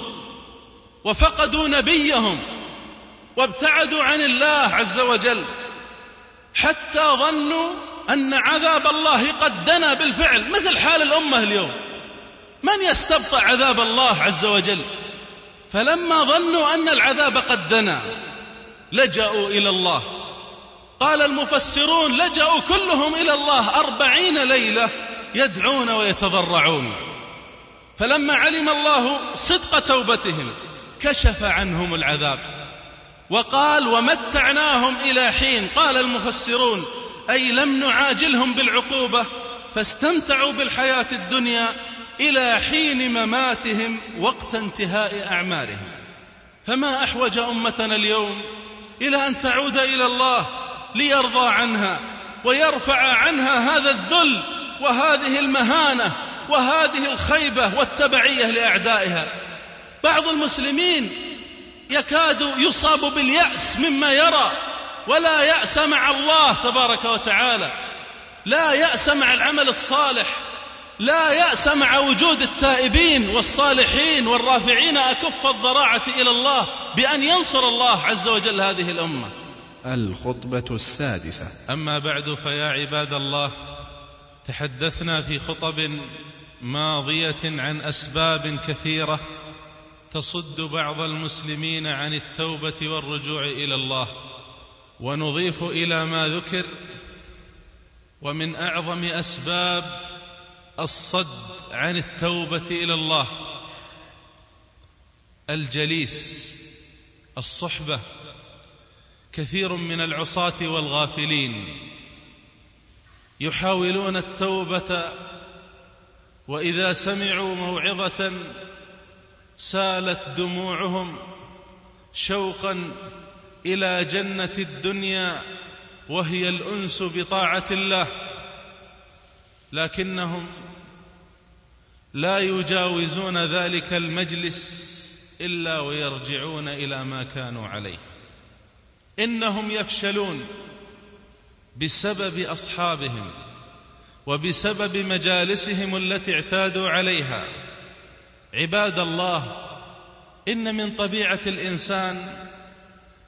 وفقدوا نبيهم وابتعدوا عن الله عز وجل حتى ظنوا أن عذاب الله قد دنا بالفعل. مثل حال الأمة اليوم. من يستبطأ عذاب الله عز وجل؟ فلما ظنوا أن العذاب قد دنا لجأوا إلى الله. قال المفسرون لجأوا كلهم إلى الله أربعين ليلة يدعون ويتضرعون. فلما علم الله صدق توبتهم كشف عنهم العذاب. وقال ومتعناهم إلى حين. قال المفسرون أي لم نعاجلهم بالعقوبة فاستمتعوا بالحياة الدنيا إلى حين مماتهم وقت انتهاء أعمارهم. فما أحوج أمتنا اليوم إلى أن تعود إلى الله ليرضى عنها ويرفع عنها هذا الذل وهذه المهانة وهذه الخيبة والتبعية لأعدائها. بعض المسلمين يكاد يصاب باليأس مما يرى ولا يأس مع الله تبارك وتعالى لا يأس مع العمل الصالح لا يأس مع وجود التائبين والصالحين والرافعين أكف الضراعة إلى الله بأن ينصر الله عز وجل هذه الأمة. الخطبة السادسة. أما بعد فيا عباد الله تحدثنا في خطب ماضية عن أسباب كثيرة تصد بعض المسلمين عن التوبة والرجوع إلى الله. ونضيف إلى ما ذكر ومن أعظم أسباب الصد عن التوبة إلى الله. الجليس الصحبة كثير من العصاة والغافلين يحاولون التوبة وإذا سمعوا موعظة سالت دموعهم شوقا إلى جنة الدنيا وهي الأنس بطاعة الله لكنهم لا يجاوزون ذلك المجلس إلا ويرجعون إلى ما كانوا عليه. إنهم يفشلون بسبب أصحابهم وبسبب مجالسهم التي اعتادوا عليها. عباد الله إن من طبيعة الإنسان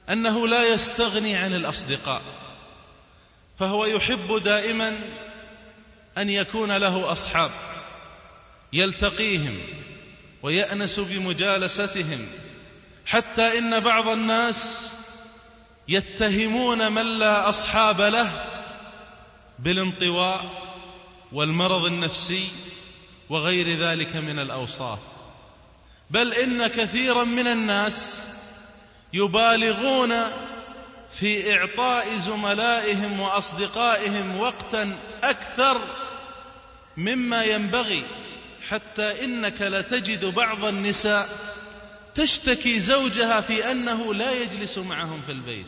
أنه لا يستغني عن الأصدقاء فهو يحب دائما أن يكون له أصحاب. يلتقيهم ويأنس بمجالستهم حتى إن بعض الناس يتهمون من لا أصحاب له بالانطواء والمرض النفسي وغير ذلك من الأوصاف. بل إن كثيرا من الناس يبالغون في إعطاء زملائهم وأصدقائهم وقتا أكثر مما ينبغي حتى إنك لتجد بعض النساء تشتكي زوجها في أنه لا يجلس معهم في البيت.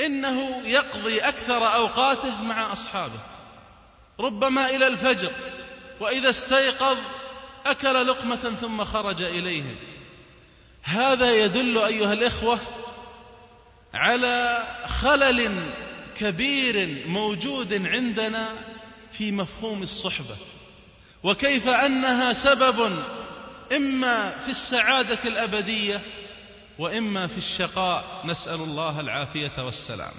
إنه يقضي أكثر أوقاته مع أصحابه. ربما إلى الفجر وإذا استيقظ أكل لقمة ثم خرج اليهم هذا يدل أيها الإخوة على خلل كبير موجود عندنا في مفهوم الصحبة. وكيف أنها سبب إما في السعادة الأبدية وإما في الشقاء. نسأل الله العافية والسلام.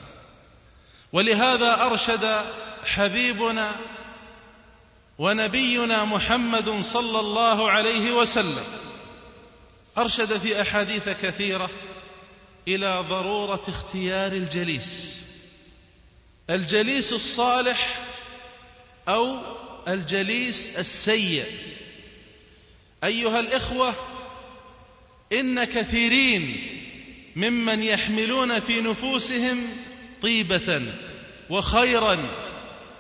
ولهذا أرشد حبيبنا ونبينا محمد صلى الله عليه وسلم. أرشد في أحاديث كثيرة إلى ضرورة اختيار الجليس. الجليس الصالح أو الجليس السيء. أيها الإخوة إن كثيرين ممن يحملون في نفوسهم طيبة وخيرا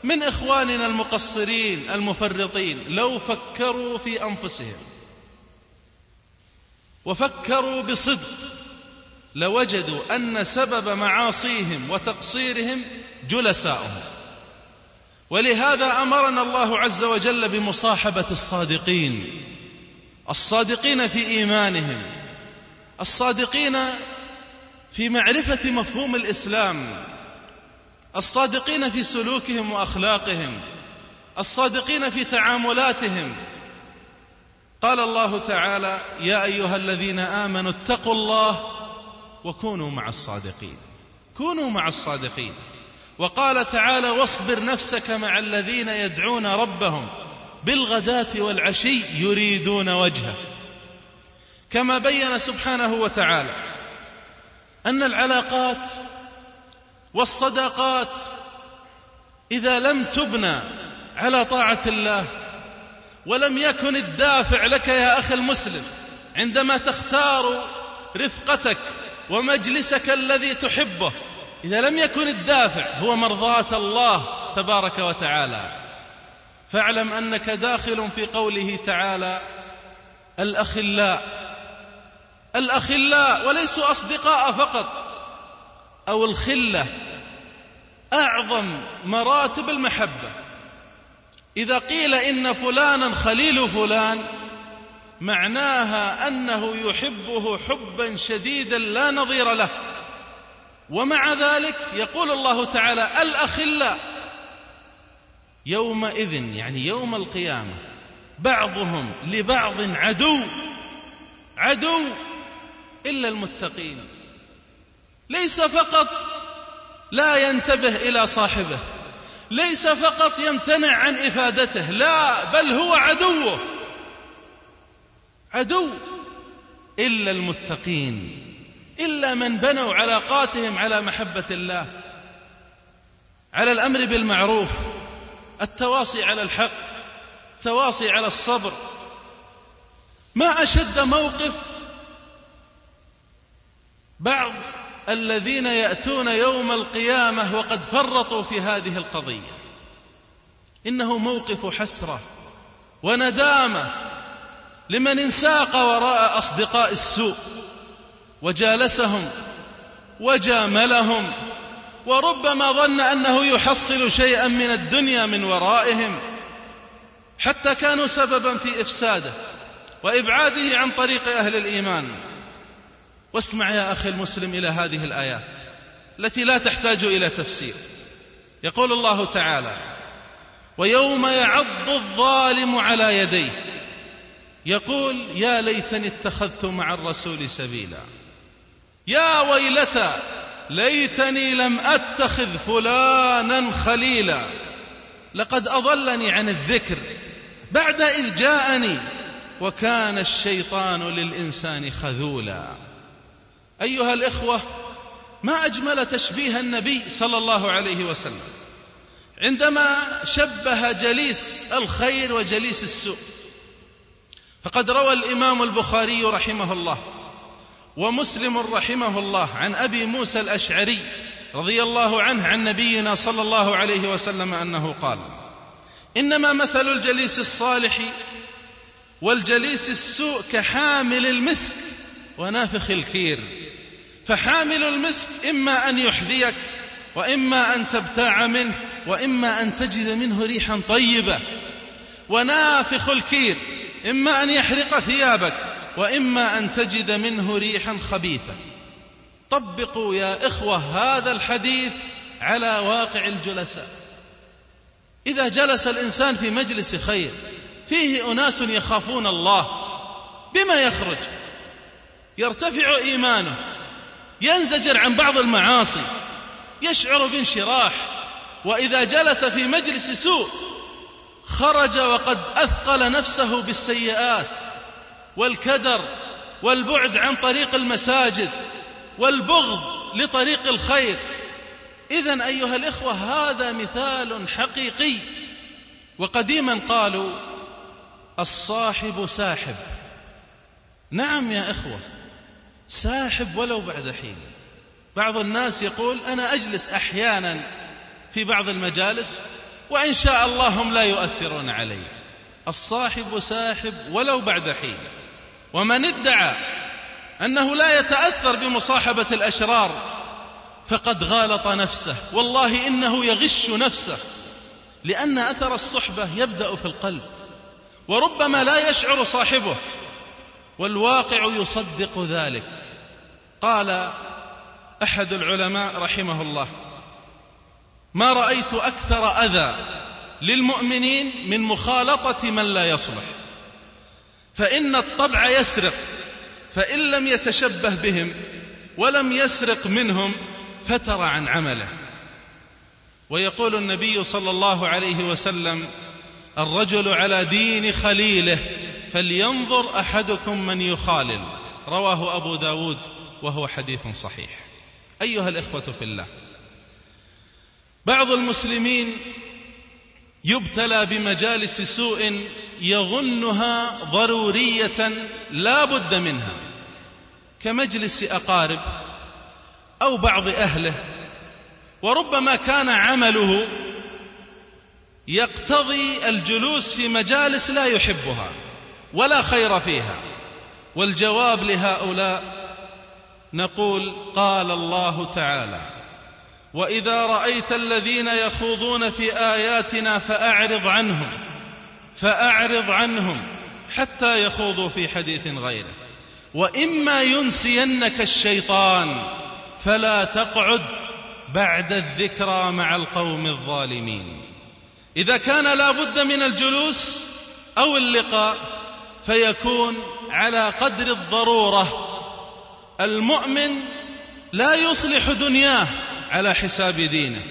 من إخواننا المقصرين المفرطين لو فكروا في أنفسهم وفكروا بصدق لوجدوا أن سبب معاصيهم وتقصيرهم جلساؤهم. ولهذا أمرنا الله عز وجل بمصاحبة الصادقين الصادقين في إيمانهم الصادقين في معرفة مفهوم الإسلام الصادقين في سلوكهم وأخلاقهم الصادقين في تعاملاتهم. قال الله تعالى يا أيها الذين آمنوا اتقوا الله وكونوا مع الصادقين. كونوا مع الصادقين. وقال تعالى واصبر نفسك مع الذين يدعون ربهم بالغداة والعشي يريدون وجهه. كما بين سبحانه وتعالى أن العلاقات والصداقات إذا لم تبنى على طاعة الله ولم يكن الدافع لك يا أخي المسلم عندما تختار رفقتك ومجلسك الذي تحبه إذا لم يكن الدافع هو مرضاة الله تبارك وتعالى فاعلم أنك داخل في قوله تعالى الأخلاء الأخلاء وليسوا أصدقاء فقط أو الخلة أعظم مراتب المحبة. إذا قيل إن فلانا خليل فلان معناها أنه يحبه حبا شديدا لا نظير له. ومع ذلك يقول الله تعالى الأخلاء يومئذ يعني يوم القيامة بعضهم لبعض عدو عدو إلا المتقين ليس فقط لا ينتبه إلى صاحبه ليس فقط يمتنع عن إفادته لا بل هو عدوه عدو إلا المتقين. إلا من بنوا علاقاتهم على محبة الله على الأمر بالمعروف التواصي على الحق التواصي على الصبر. ما أشد موقف بعض الذين يأتون يوم القيامة وقد فرطوا في هذه القضية. إنه موقف حسرة وندامة لمن انساق وراء أصدقاء السوء. وجالسهم وجاملهم وربما ظن أنه يحصل شيئا من الدنيا من ورائهم حتى كانوا سببا في إفساده وإبعاده عن طريق أهل الإيمان. واسمع يا أخي المسلم إلى هذه الآيات التي لا تحتاج إلى تفسير. يقول الله تعالى ويوم يعض الظالم على يديه يقول يا ليتني اتخذت مع الرسول سبيلا يا ويلتى ليتني لم أتخذ فلانا خليلا. لقد أضلني عن الذكر بعد إذ جاءني وكان الشيطان للإنسان خذولا. أيها الإخوة ما أجمل تشبيه النبي صلى الله عليه وسلم. عندما شبه جليس الخير وجليس السوء فقد روى الإمام البخاري رحمه الله ومسلم رحمه الله عن أبي موسى الأشعري رضي الله عنه عن نبينا صلى الله عليه وسلم أنه قال إنما مثل الجليس الصالح والجليس السوء كحامل المسك ونافخ الكير. فحامل المسك إما أن يحذيك وإما أن تبتاع منه وإما أن تجد منه ريحا طيبة. ونافخ الكير إما أن يحرق ثيابك. وإما أن تجد منه ريحا خبيثه طبقوا يا إخوة هذا الحديث على واقع الجلساء إذا جلس الإنسان في مجلس خير فيه أناس يخافون الله. بما يخرج؟ يرتفع إيمانه ينزجر عن بعض المعاصي يشعر بانشراح. وإذا جلس في مجلس سوء خرج وقد أثقل نفسه بالسيئات. والكدر والبعد عن طريق المساجد والبغض لطريق الخير. اذا أيها الإخوة هذا مثال حقيقي. وقديما قالوا الصاحب ساحب. نعم يا إخوة ساحب ولو بعد حين. بعض الناس يقول أنا أجلس أحيانا في بعض المجالس وإن شاء الله هم لا يؤثرون علي. الصاحب ساحب ولو بعد حين. ومن ادعى أنه لا يتأثر بمصاحبة الأشرار فقد غالط نفسه. والله إنه يغش نفسه لأن أثر الصحبة يبدأ في القلب وربما لا يشعر صاحبه والواقع يصدق ذلك. قال أحد العلماء رحمه الله ما رأيت أكثر أذى للمؤمنين من مخالطة من لا يصلح. فإن الطبع يسرق فإن لم يتشبه بهم ولم يسرق منهم فتر عن عمله. ويقول النبي صلى الله عليه وسلم الرجل على دين خليله فلينظر أحدكم من يخالل. رواه أبو داود وهو حديث صحيح. أيها الإخوة في الله بعض المسلمين يبتلى بمجالس سوء يظنها ضرورية لا بد منها. كمجلس أقارب أو بعض أهله وربما كان عمله يقتضي الجلوس في مجالس لا يحبها ولا خير فيها. والجواب لهؤلاء نقول قال الله تعالى وإذا رأيت الذين يخوضون في آياتنا فأعرض عنهم فأعرض عنهم حتى يخوضوا في حديث غيره. وإما ينسينك الشيطان فلا تقعد بعد الذكرى مع القوم الظالمين. إذا كان لا بد من الجلوس أو اللقاء فيكون على قدر الضرورة. المؤمن لا يصلح دنياه على حساب دينه.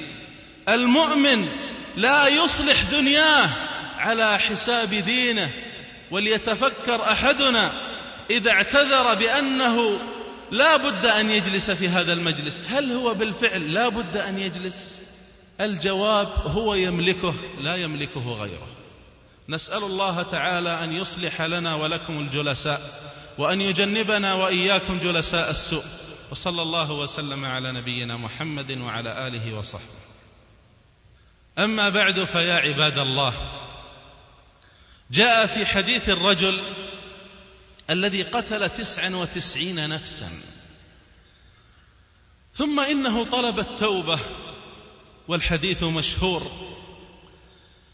المؤمن لا يصلح دنياه على حساب دينه. وليتفكر أحدنا إذا اعتذر بأنه لا بد أن يجلس في هذا المجلس. هل هو بالفعل لا بد أن يجلس؟ الجواب هو يملكه لا يملكه غيره. نسأل الله تعالى أن يصلح لنا ولكم الجلساء وأن يجنبنا وإياكم جلساء السوء. وصلى الله وسلم على نبينا محمد وعلى آله وصحبه. أما بعد فيا عباد الله جاء في حديث الرجل الذي قتل تسعا وتسعين نفسا. ثم إنه طلب التوبة والحديث مشهور.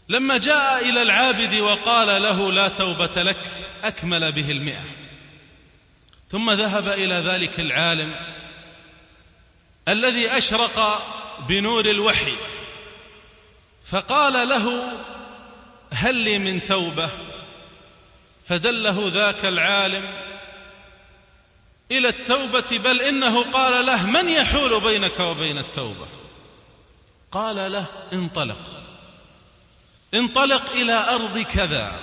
لما جاء إلى العابد وقال له لا توبة لك أكمل به المئة. ثم ذهب إلى ذلك العالم الذي أشرق بنور الوحي فقال له هل لي من توبة؟ فدله ذاك العالم إلى التوبة بل إنه قال له من يحول بينك وبين التوبة؟ قال له انطلق انطلق إلى أرض كذا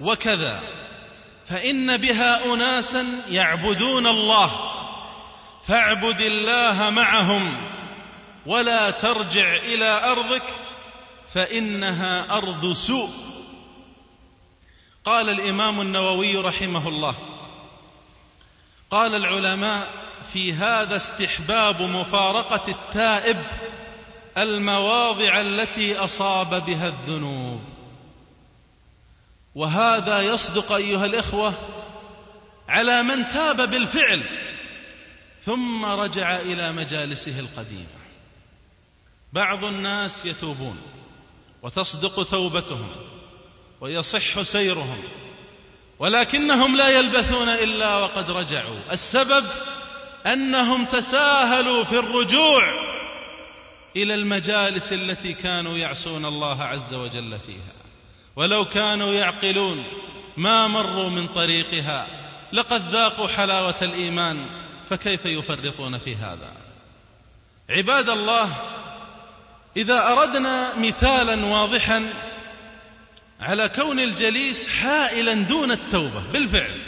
وكذا. فإن بها أناسا يعبدون الله فاعبد الله معهم ولا ترجع إلى أرضك فإنها أرض سوء. قال الإمام النووي رحمه الله قال العلماء في هذا استحباب مفارقة التائب المواضع التي أصاب بها الذنوب. وهذا يصدق أيها الإخوة على من تاب بالفعل ثم رجع إلى مجالسه القديمة. بعض الناس يتوبون وتصدق توبتهم ويصح سيرهم ولكنهم لا يلبثون إلا وقد رجعوا. السبب أنهم تساهلوا في الرجوع إلى المجالس التي كانوا يعصون الله عز وجل فيها. ولو كانوا يعقلون ما مروا من طريقها لقد ذاقوا حلاوة الإيمان فكيف يفرطون في هذا؟ عباد الله إذا أردنا مثالا واضحا على كون الجليس حائلا دون التوبة بالفعل.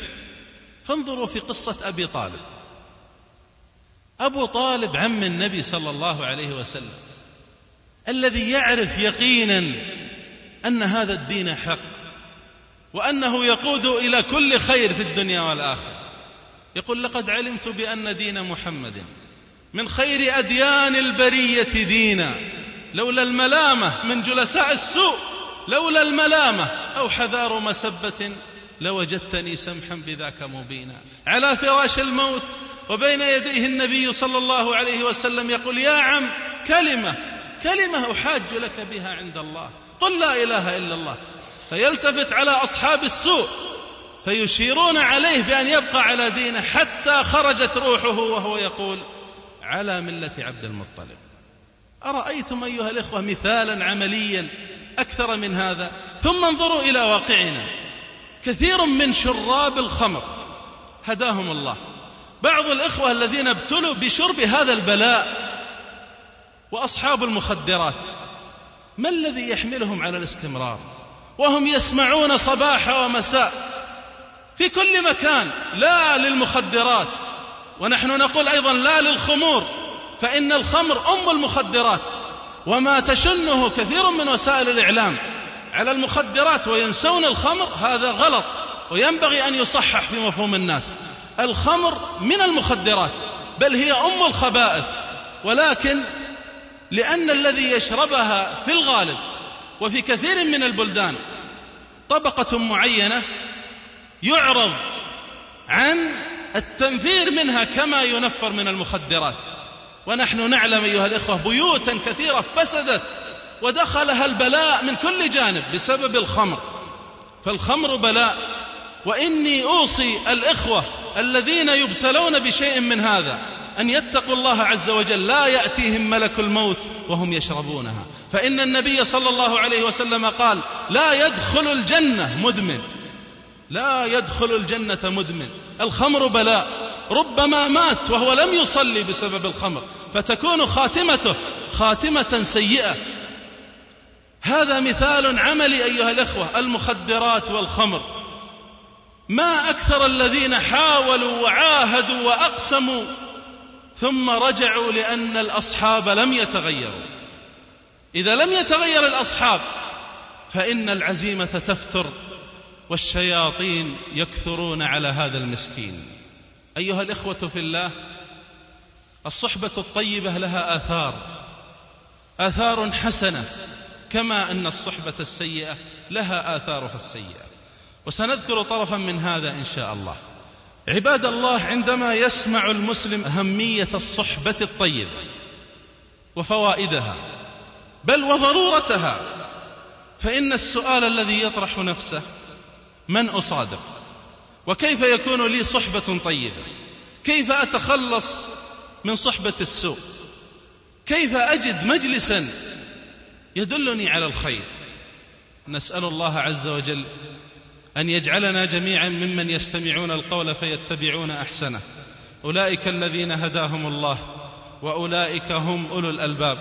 فانظروا في قصة أبي طالب. أبو طالب عم النبي صلى الله عليه وسلم الذي يعرف يقينا أن هذا الدين حق وأنه يقود إلى كل خير في الدنيا والآخرة. يقول لقد علمت بأن دين محمد من خير أديان البرية دينا لولا الملامة من جلساء السوء لولا الملامة أو حذار مسبة لوجدتني سمحا بذاك مبينا. على فراش الموت وبين يديه النبي صلى الله عليه وسلم يقول يا عم كلمة كلمة أحاج لك بها عند الله. قل لا إله إلا الله. فيلتفت على أصحاب السوء فيشيرون عليه بأن يبقى على دينه حتى خرجت روحه وهو يقول على ملة عبد المطلب. أرأيتم أيها الإخوة مثالا عمليا أكثر من هذا؟ ثم انظروا إلى واقعنا. كثير من شراب الخمر هداهم الله. بعض الإخوة الذين ابتلوا بشرب هذا البلاء وأصحاب المخدرات ما الذي يحملهم على الاستمرار؟ وهم يسمعون صباح ومساء في كل مكان لا للمخدرات. ونحن نقول أيضا لا للخمور فإن الخمر أم المخدرات. وما تشنه كثير من وسائل الإعلام على المخدرات وينسون الخمر هذا غلط وينبغي أن يصحح في مفهوم الناس. الخمر من المخدرات بل هي أم الخبائث. ولكن لأن الذي يشربها في الغالب وفي كثير من البلدان طبقة معينة يعرض عن التنفير منها كما ينفر من المخدرات. ونحن نعلم أيها الإخوة بيوتا كثيرة فسدت ودخلها البلاء من كل جانب بسبب الخمر. فالخمر بلاء. وإني أوصي الإخوة الذين يبتلون بشيء من هذا أن يتقوا الله عز وجل. لا يأتيهم ملك الموت وهم يشربونها. فإن النبي صلى الله عليه وسلم قال لا يدخل الجنة مدمن. لا يدخل الجنة مدمن. الخمر بلاء ربما مات وهو لم يصلي بسبب الخمر. فتكون خاتمته خاتمة سيئة. هذا مثال عملي أيها الأخوة. المخدرات والخمر. ما أكثر الذين حاولوا وعاهدوا وأقسموا ثم رجعوا لأن الأصحاب لم يتغيروا. إذا لم يتغير الأصحاب فإن العزيمة تفتر والشياطين يكثرون على هذا المسكين. أيها الإخوة في الله الصحبة الطيبة لها آثار. آثار حسنة كما أن الصحبة السيئة لها آثارها السيئة. وسنذكر طرفا من هذا إن شاء الله. عباد الله عندما يسمع المسلم أهمية الصحبة الطيبة وفوائدها بل وضرورتها فإن السؤال الذي يطرح نفسه من أصادق؟ وكيف يكون لي صحبة طيبة؟ كيف أتخلص من صحبة السوء؟ كيف أجد مجلسا يدلني على الخير؟ نسأل الله عز وجل أن يجعلنا جميعا ممن يستمعون القول فيتبعون أحسنه. أولئك الذين هداهم الله وأولئك هم أولو الألباب.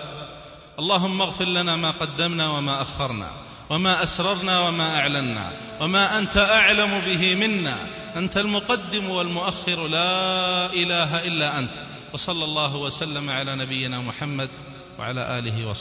اللهم اغفر لنا ما قدمنا وما أخرنا وما أسررنا وما أعلنا وما أنت أعلم به منا. أنت المقدم والمؤخر لا إله إلا أنت. وصلى الله وسلم على نبينا محمد وعلى آله وصحبه.